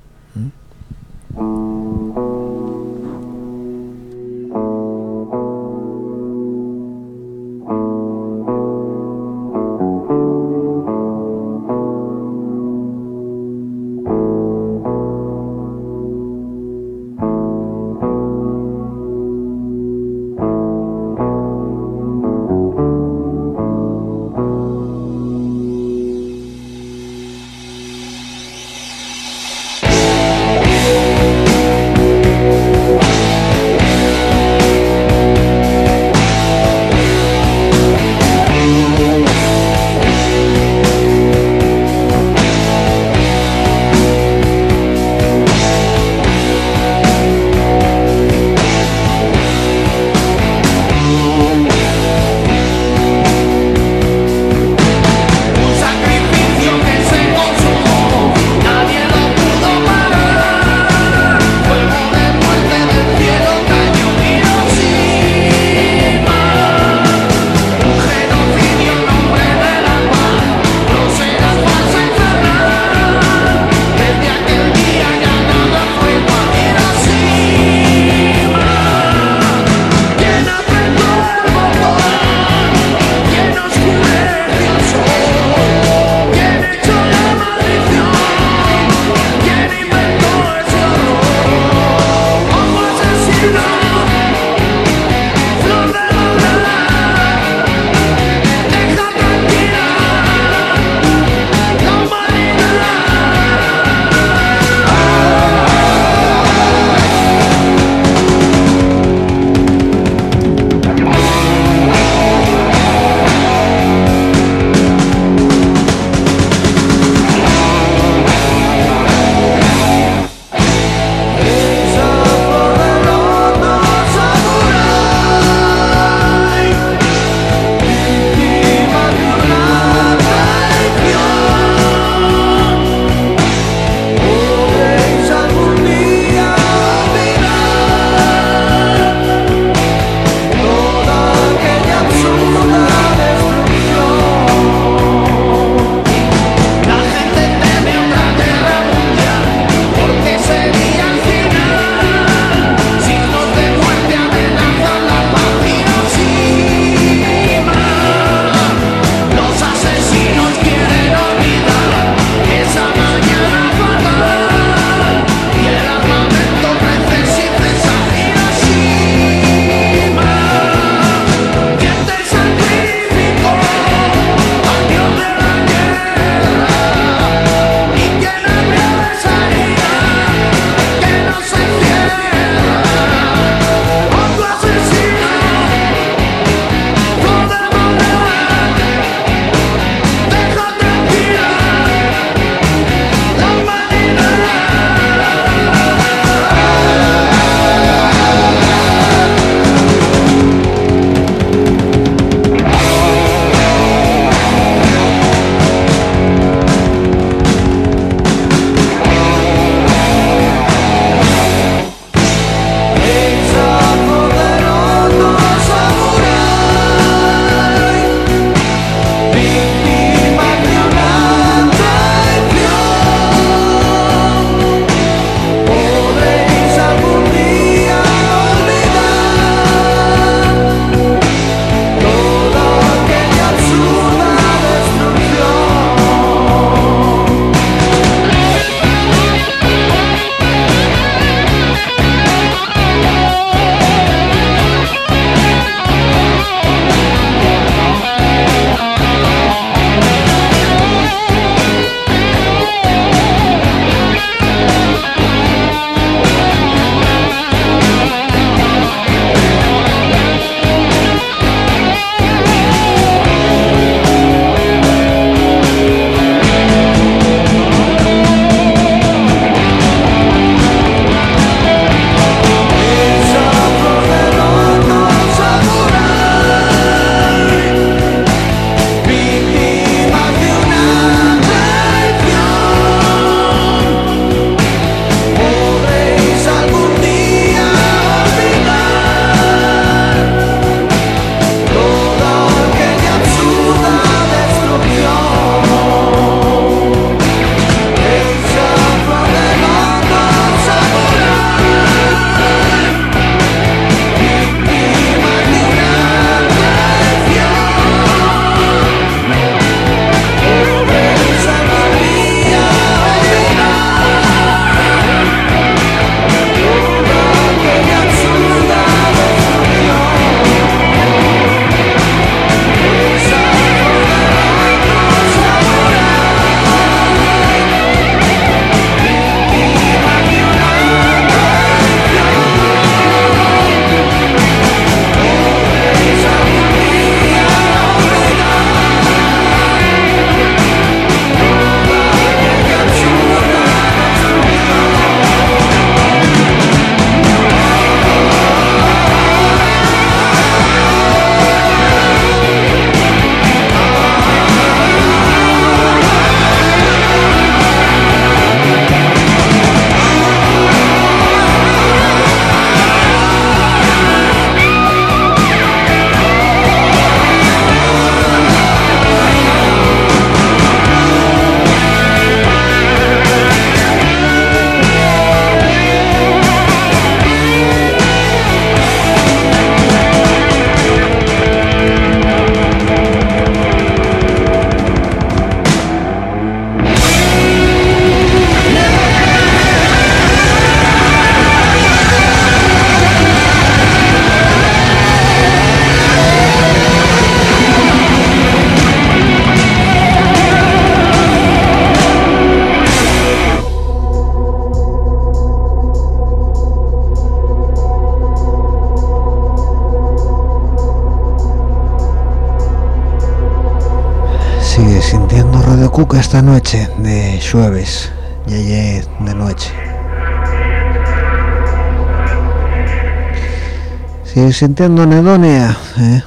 sintiendo anedonia, ¿eh?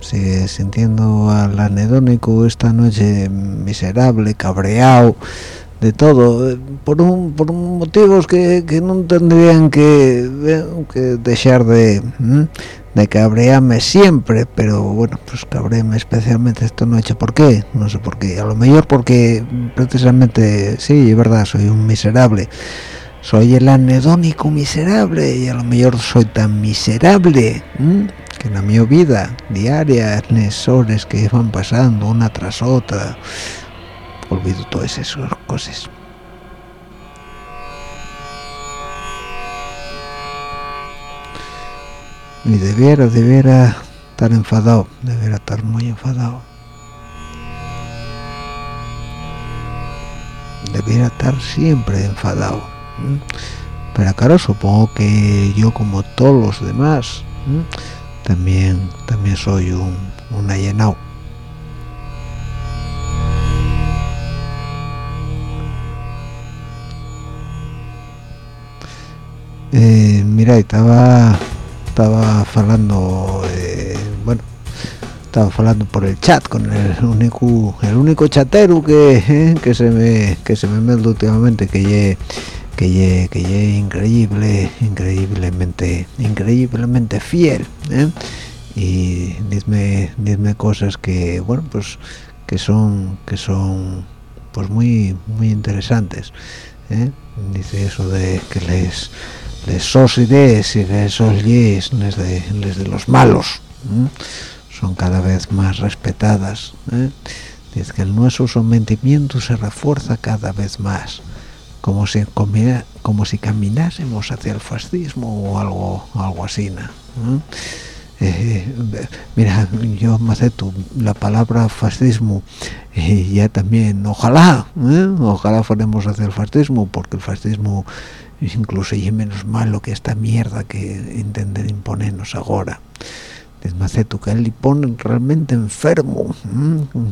sigue sintiendo al anedónico esta noche miserable, cabreado, de todo, por, un, por motivos que, no tendrían que, eh, que dejar de, de cabrearme siempre, pero bueno, pues cabrearme especialmente esta noche. ¿Por qué? No sé por qué. A lo mejor porque precisamente, sí, es verdad, soy un miserable. Soy el anedónico miserable y a lo mejor soy tan miserable que en la mi vida diaria, las horas que van pasando una tras otra, olvido todas esas cosas. y debiera, debiera estar enfadado, debiera estar muy enfadado. Debiera estar siempre enfadado. Pero claro, supongo que yo como todos los demás, también también soy un, un allenado. Eh, mira, estaba estaba hablando bueno estaba hablando por el chat con el único el único chatero que, eh, que se me que se me últimamente que ye que ye, que increíble increíblemente increíblemente fiel ¿eh? y dime dime cosas que bueno pues que son que son pues muy muy interesantes ¿eh? dice eso de que les esos ideas y de esos yes les de, los malos son cada vez más respetadas ¿eh? dice que el nuestro sometimiento se refuerza cada vez más como si como si caminásemos hacia el fascismo o algo algo así eh, mira yo me acepto la palabra fascismo y ya también ojalá ¿eh? ojalá fuéramos hacia el fascismo porque el fascismo incluso y menos malo que esta mierda que intenten imponernos ahora desmaceto que él pone realmente enfermo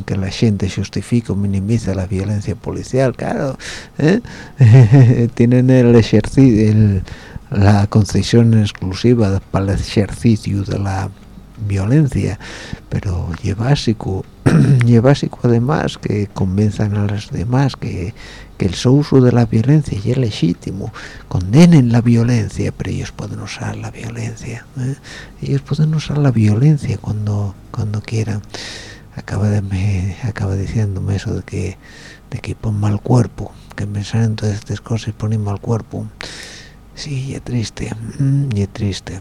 que la gente justifica o minimiza la violencia policial claro ¿eh? tienen el ejercicio la concesión exclusiva para el ejercicio de la violencia pero es básico y básico además que convenzan a los demás que que el uso de la violencia y es legítimo condenen la violencia pero ellos pueden usar la violencia ¿eh? ellos pueden usar la violencia cuando cuando quieran. Acaba de me acaba diciéndome eso de que de que pon mal cuerpo que pensar en todas estas cosas ponen mal cuerpo. Sí y es triste y es triste.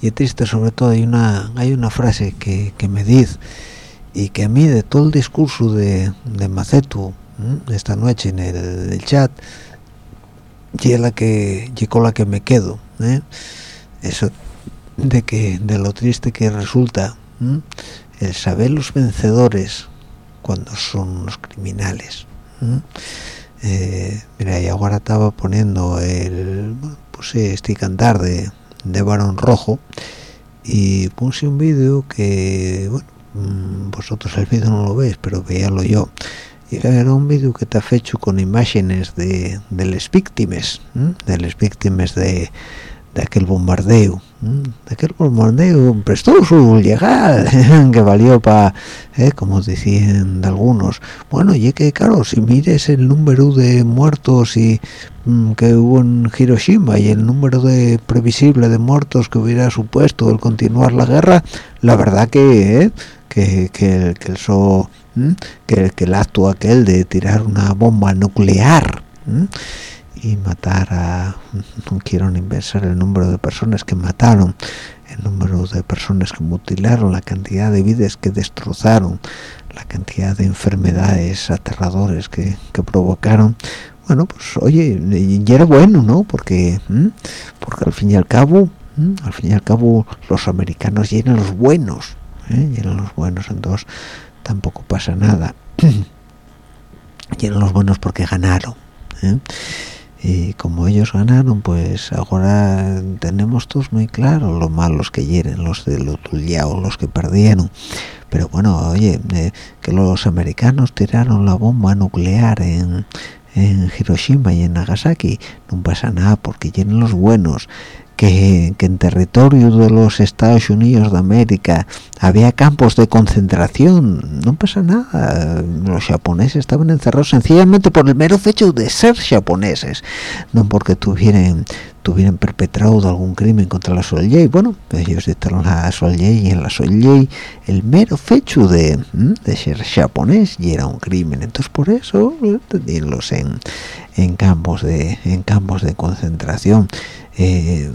Y es triste sobre todo hay una hay una frase que, que me dice y que a mí de todo el discurso de, de Macetu esta noche en el, chat. Y es la que llegó la que me quedo ¿eh? eso de que de lo triste que resulta el saber los vencedores cuando son los criminales eh, mira y ahora estaba poniendo el sí, este cantar de, de varón rojo y puse un vídeo que bueno mm, vosotros el vídeo no lo veis pero veíalo yo era un vídeo que está hecho con imágenes de, de las víctimas de las víctimas de, de aquel bombardeo de aquel bombardeo prestoso legal que valió para eh, como decían algunos bueno y que claro si mires el número de muertos y mm, que hubo en Hiroshima y el número de previsible de muertos que hubiera supuesto el continuar la guerra la verdad que eh, que, que, que el so que, el acto aquel de tirar una bomba nuclear y matar a no quiero ni pensar el número de personas que mataron el número de personas que mutilaron la cantidad de vidas que destrozaron la cantidad de enfermedades aterradores que, provocaron. Bueno pues oye y era bueno no porque porque al fin y al cabo al fin y al cabo los americanos eran los buenos ¿eh? eran los buenos entonces tampoco pasa nada. Y eran los buenos porque ganaron ¿eh? y como ellos ganaron pues ahora tenemos todos muy claro los malos que hieren los de los tuliados los que perdieron. Pero bueno oye que los americanos tiraron la bomba nuclear en en Hiroshima y en Nagasaki no pasa nada porque tienen los buenos que, en territorio de los Estados Unidos de América había campos de concentración. No pasa nada. Los japoneses estaban encerrados sencillamente por el mero hecho de ser japoneses no porque tuvieran tuvieran perpetrado algún crimen contra la Soljei. Bueno, ellos dictaron a Soljei y en la Soljei el mero hecho de, ser japonés y era un crimen. Entonces por eso eh, tenerlos en, en campos de en campos de concentración. Eh,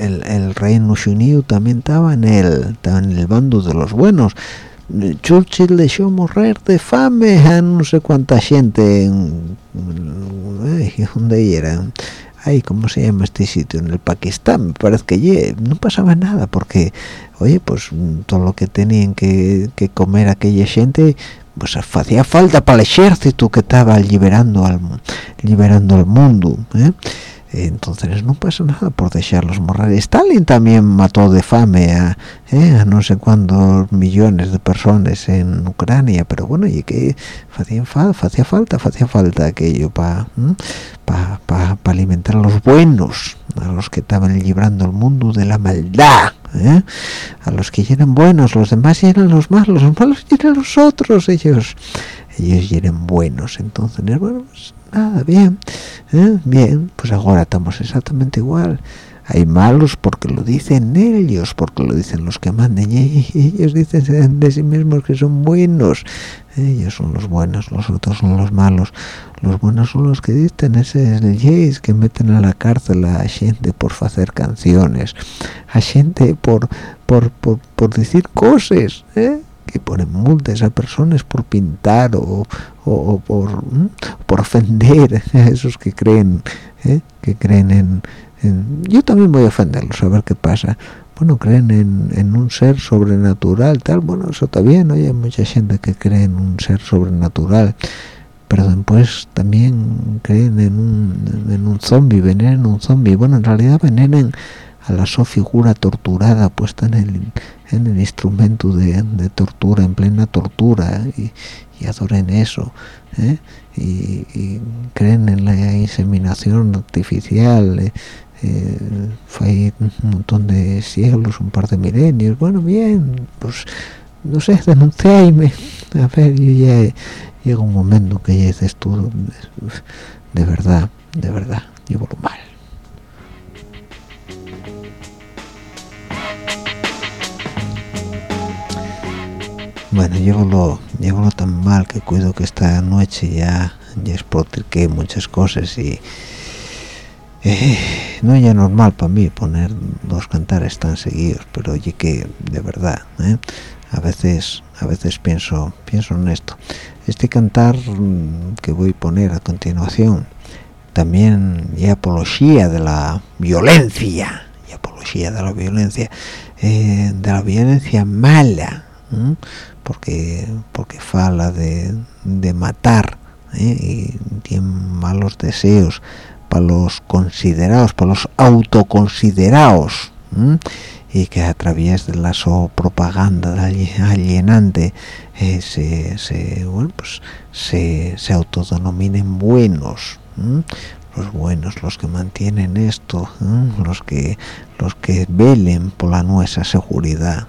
el, el Reino Unido también estaba en el estaba en el bando de los buenos. Churchill dejó morir de fame a no sé cuánta gente en, ¿dónde eran? Ay, ¿cómo se llama este sitio? En el Pakistán, me parece que no pasaba nada, porque, oye, pues todo lo que tenían que, comer aquella gente, pues hacía falta para el ejército que estaba liberando al, liberando al mundo, ¿eh? Entonces no pasa nada por dejarlos morrer Stalin también mató de fame a, ¿eh? no sé cuántos millones de personas en Ucrania pero bueno y que hacía falta hacía falta aquello para para alimentar a los buenos a los que estaban librando el mundo de la maldad ¿eh? a los que eran buenos los demás eran los malos los malos eran los otros ellos ellos eran buenos entonces bueno pues, nada bien ¿eh? bien pues ahora estamos exactamente igual hay malos porque lo dicen ellos porque lo dicen los que manden y ellos dicen de sí mismos que son buenos ellos son los buenos los otros son los malos los buenos son los que dicen ese leyes que meten a la cárcel a gente por hacer canciones a gente por por, por, por decir cosas ¿eh? que ponen multas a personas por pintar o, o, por, por ofender a esos que creen ¿eh? que creen en, yo también voy a ofenderlos a ver qué pasa. Bueno creen en, en, un ser sobrenatural tal. Bueno eso está bien hay mucha gente que cree en un ser sobrenatural pero después también creen en un, en un zombie veneren un zombie. Bueno en realidad veneren a la su figura torturada puesta en el, en el instrumento de, de tortura en plena tortura y, y adoren eso ¿eh? y, creen en la inseminación artificial eh, eh un montón de siglos un par de milenios. Bueno bien pues no sé denunciadme a ver yo ya llega un momento que ya dices tú de verdad de verdad llevo lo mal. Bueno llevo lo llevo lo tan mal que cuido que esta noche ya ya es que muchas cosas y eh, no es ya normal para mí poner dos cantares tan seguidos pero oye que de verdad ¿eh? a veces a veces pienso pienso en esto este cantar que voy a poner a continuación también y apología de la violencia y apología de la violencia eh, de la violencia mala porque porque fala de, de matar ¿eh? y tiene malos deseos para los considerados para los autoconsiderados y que a través de la propaganda alienante eh, se, se, bueno, pues autodenominen buenos los buenos los que mantienen esto los que los que velen por la nuestra seguridad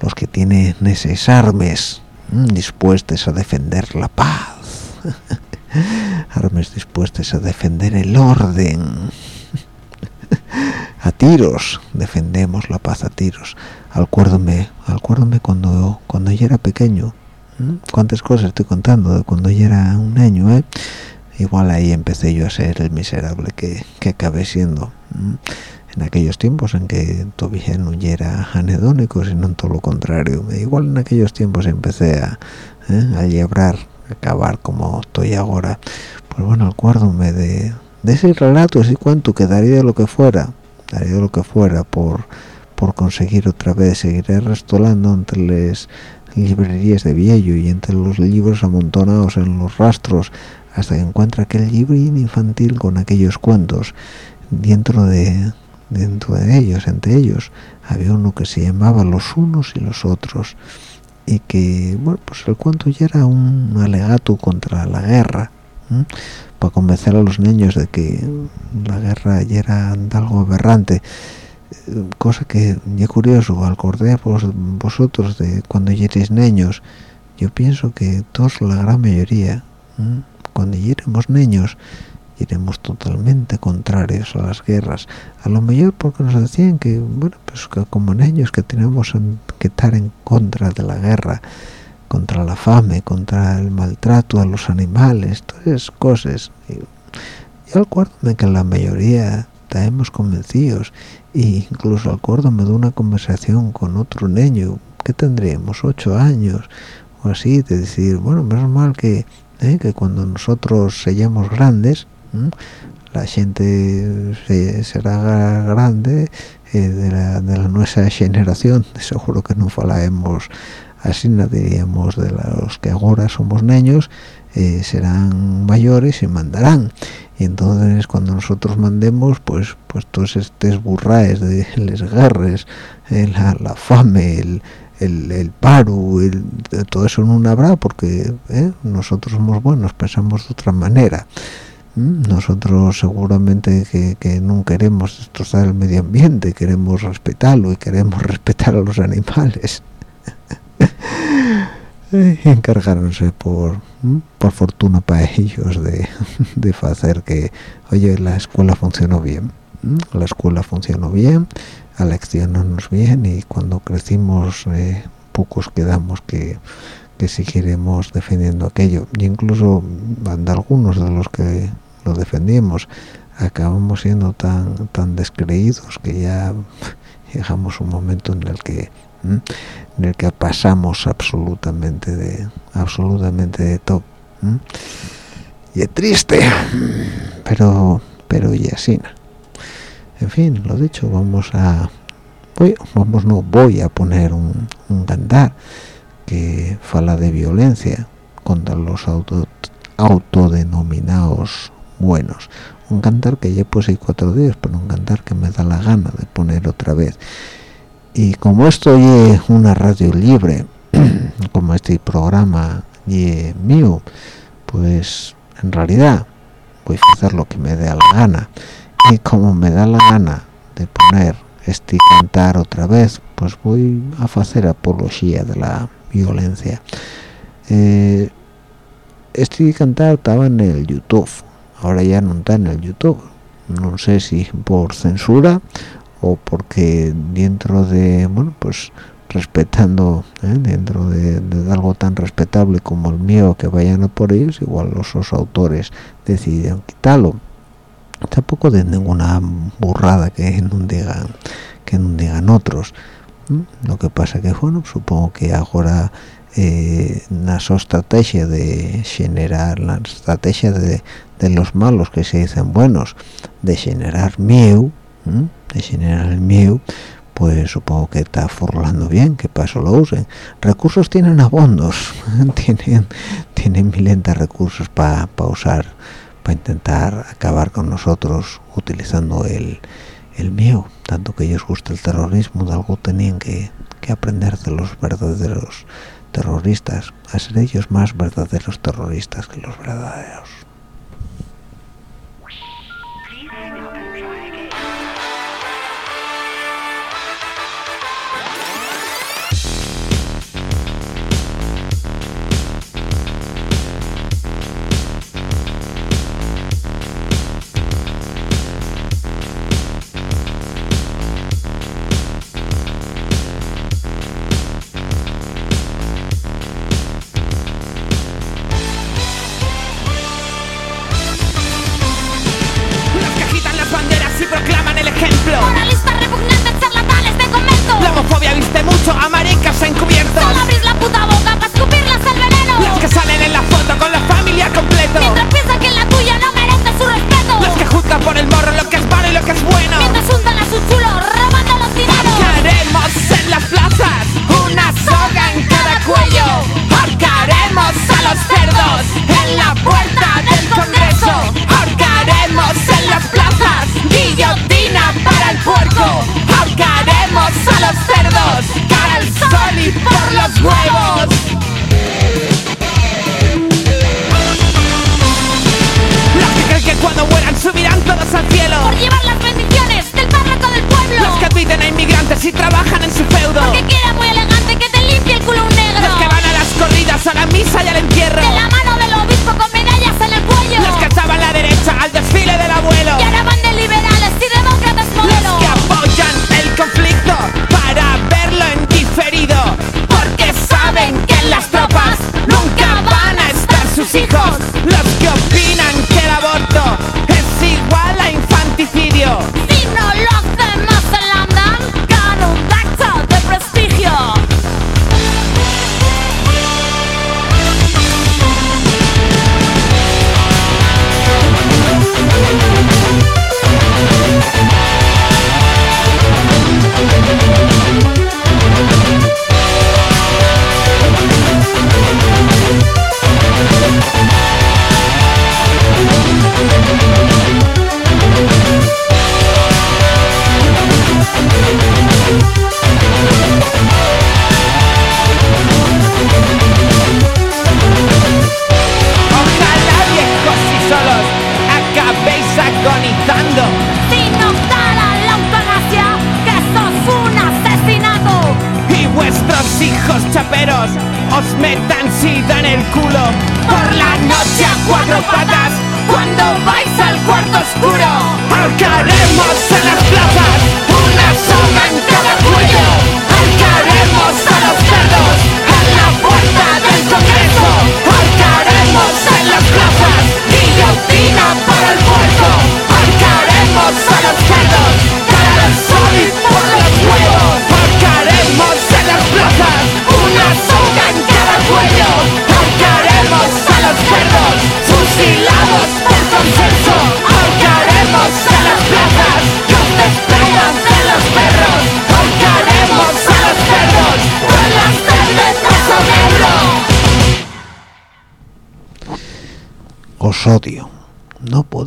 los que tienen esas armas dispuestos a defender la paz armas dispuestas a defender el orden. A tiros defendemos la paz a tiros. Acuérdame acuérdame cuando cuando yo era pequeño cuántas cosas estoy contando de cuando yo era un año ¿eh? igual ahí empecé yo a ser el miserable que, que acabé siendo en aquellos tiempos en que todavía no era anedónico sino todo lo contrario. Igual en aquellos tiempos empecé a, ¿eh? a llevar acabar como estoy ahora. Pues bueno acuérdome de, de ese relato ese cuento que daría lo que fuera daría lo que fuera por por conseguir otra vez. Seguir restolando entre las librerías de viejo y entre los libros amontonados en los rastros hasta que encuentra aquel libro infantil con aquellos cuentos dentro de dentro de ellos entre ellos. Había uno que se llamaba los unos y los otros y que bueno pues el cuento ya era un alegato contra la guerra para convencer a los niños de que la guerra ya era algo aberrante. Cosa que ya curioso al vos, vosotros de cuando eres niños yo pienso que todos la gran mayoría cuando éramos niños iremos totalmente contrarios a las guerras a lo mejor porque nos decían que bueno pues que como niños que tenemos que estar en contra de la guerra contra la fame, contra el maltrato a los animales, todas esas cosas. Yo acuérdame que la mayoría estamos convencidos e incluso acuérdame de una conversación con otro niño que tendríamos ocho años o así de decir bueno menos mal que ¿eh? que cuando nosotros seamos grandes la gente será grande eh, de, la, de la nuestra generación. Seguro que no falaremos así no diríamos de los que ahora somos niños eh, serán mayores y mandarán. Y entonces cuando nosotros mandemos pues pues todos estos burraes de les guerras eh, la, fame el, el, paro todo eso no habrá porque nosotros somos buenos pensamos de otra manera nosotros seguramente que, que, no queremos destrozar el medio ambiente queremos respetarlo y queremos respetar a los animales. Encargaronse por por fortuna para ellos de, de hacer que oye la escuela funcionó bien. La escuela funcionó bien aleccionarnos bien y cuando crecimos eh, pocos quedamos que que seguiremos defendiendo aquello. Y incluso algunos de los que lo defendimos. Acabamos siendo tan tan descreídos que ya llegamos un momento en el que en el que pasamos absolutamente de absolutamente de todo y es triste pero pero y así. En fin lo dicho vamos a voy vamos no voy a poner un, un cantar que fala de violencia contra los auto, autodenominados buenos. Un cantar que ya puse cuatro días pero un cantar que me da la gana de poner otra vez. Y como esto es una radio libre como este programa y mío pues en realidad voy a hacer lo que me dé la gana. Y como me da la gana de poner este cantar otra vez pues voy a hacer apología de la violencia. Eh, este cantar estaba en el youtube. Ahora ya no está en el youtube. No sé si por censura o porque dentro de bueno pues respetando ¿eh? dentro de, algo tan respetable como el mío que vayan a por ellos igual los, autores deciden quitarlo. Tampoco de ninguna burrada que no digan que no digan otros lo que pasa que bueno supongo que ahora eh, la estrategia de generar la estrategia de, de, los malos que se dicen buenos de generar miedo de generar el miedo pues supongo que está formulando bien que paso lo usen. Recursos tienen abondos tienen tienen milenta recursos para usar para intentar acabar con nosotros utilizando el, el miedo tanto que ellos gusta el terrorismo de algo tenían que, que aprender de los verdaderos terroristas a ser ellos más verdaderos terroristas que los verdaderos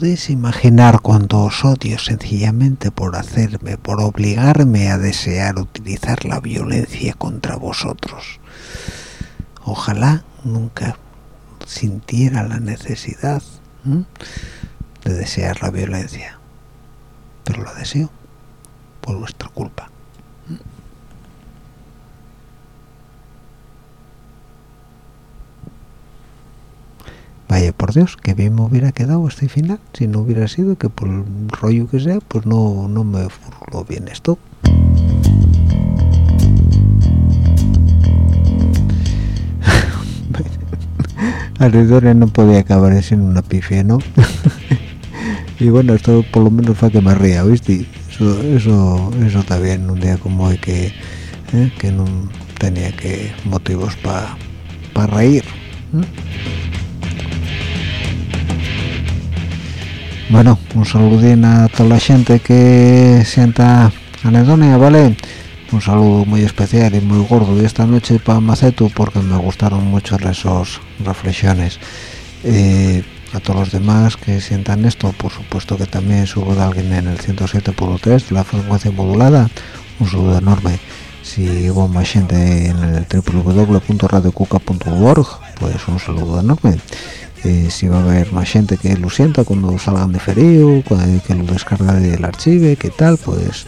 podéis imaginar cuánto os odio sencillamente por hacerme, por obligarme a desear utilizar la violencia contra vosotros. Ojalá nunca sintiera la necesidad de desear la violencia, pero la deseo por vuestra culpa. Vaya por Dios, que bien me hubiera quedado este final si no hubiera sido que por el rollo que sea, pues no, no me furló bien esto. Alrededor no podía acabar sin una pifia, ¿no? y bueno, esto por lo menos fue que me ría, ¿viste? Eso, eso, está bien, un día como hoy que, ¿eh? que no tenía que motivos para reír. ¿eh? Bueno, un saludín a toda la gente que sienta anedonia, ¿vale? Un saludo muy especial y muy gordo y esta noche para Macetu porque me gustaron mucho esos reflexiones. Eh, a todos los demás que sientan esto, por supuesto que también subo de alguien en el 107.3 de la frecuencia modulada, un saludo enorme. Si hubo más gente en el www.radiocuca.org, pues un saludo enorme. Eh, si va a haber más gente que lo sienta cuando salgan de ferido, que lo descarga del archivo, que tal, pues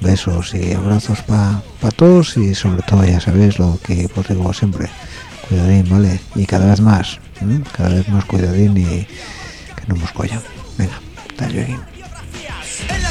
besos y abrazos para todos y sobre todo ya sabéis lo que os digo siempre, cuidadín, ¿vale? Y cada vez más, ¿eh? cada vez más cuidadín y que no nos collan. Venga, tal En la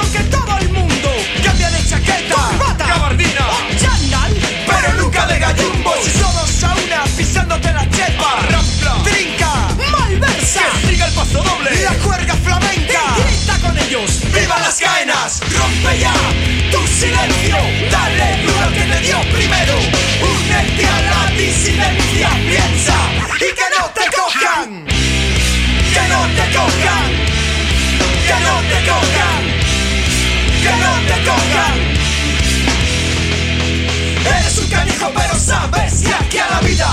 paso doble, la flamenca, y grita con ellos, viva las caenas, rompe ya tu silencio, dale duro que te dio primero, únete a la disidencia, piensa y que no te cojan, que no te cojan, que no te cojan, que no te cojan. Eres un canijo pero sabes que aquí a la vida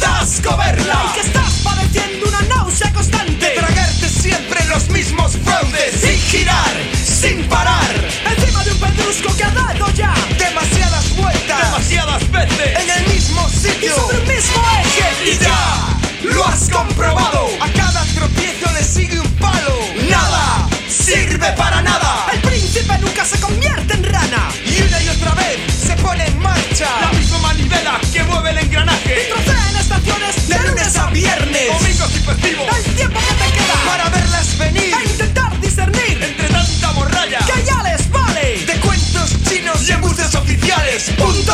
das coberla. Y que estás padeciendo una náusea constante los mismos fraudes. Sin girar, sin parar. Encima de un pedrusco que ha dado ya Demasiadas vueltas. Demasiadas veces. En el mismo sitio. Y sobre el mismo eje. Y ya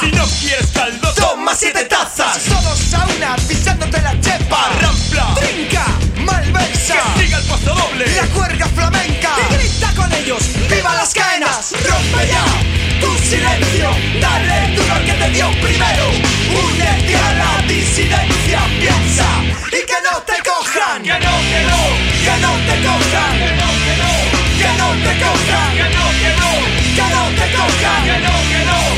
Si no quieres caldo Toma siete tazas. Todos a una pisándote la chepa Rampla. Trinca. Malversa Que siga el paso doble La cuerda flamenca Y grita con ellos. ¡Viva las caenas! Rompe ya tu silencio. Dale duro al que te dio primero. Únete a la disidencia. Piensa y que no te cojan. Que no, que no Que no te cojan. Que no, que no Que no te cojan. Que no, que no Que no te cojan. Que no, que no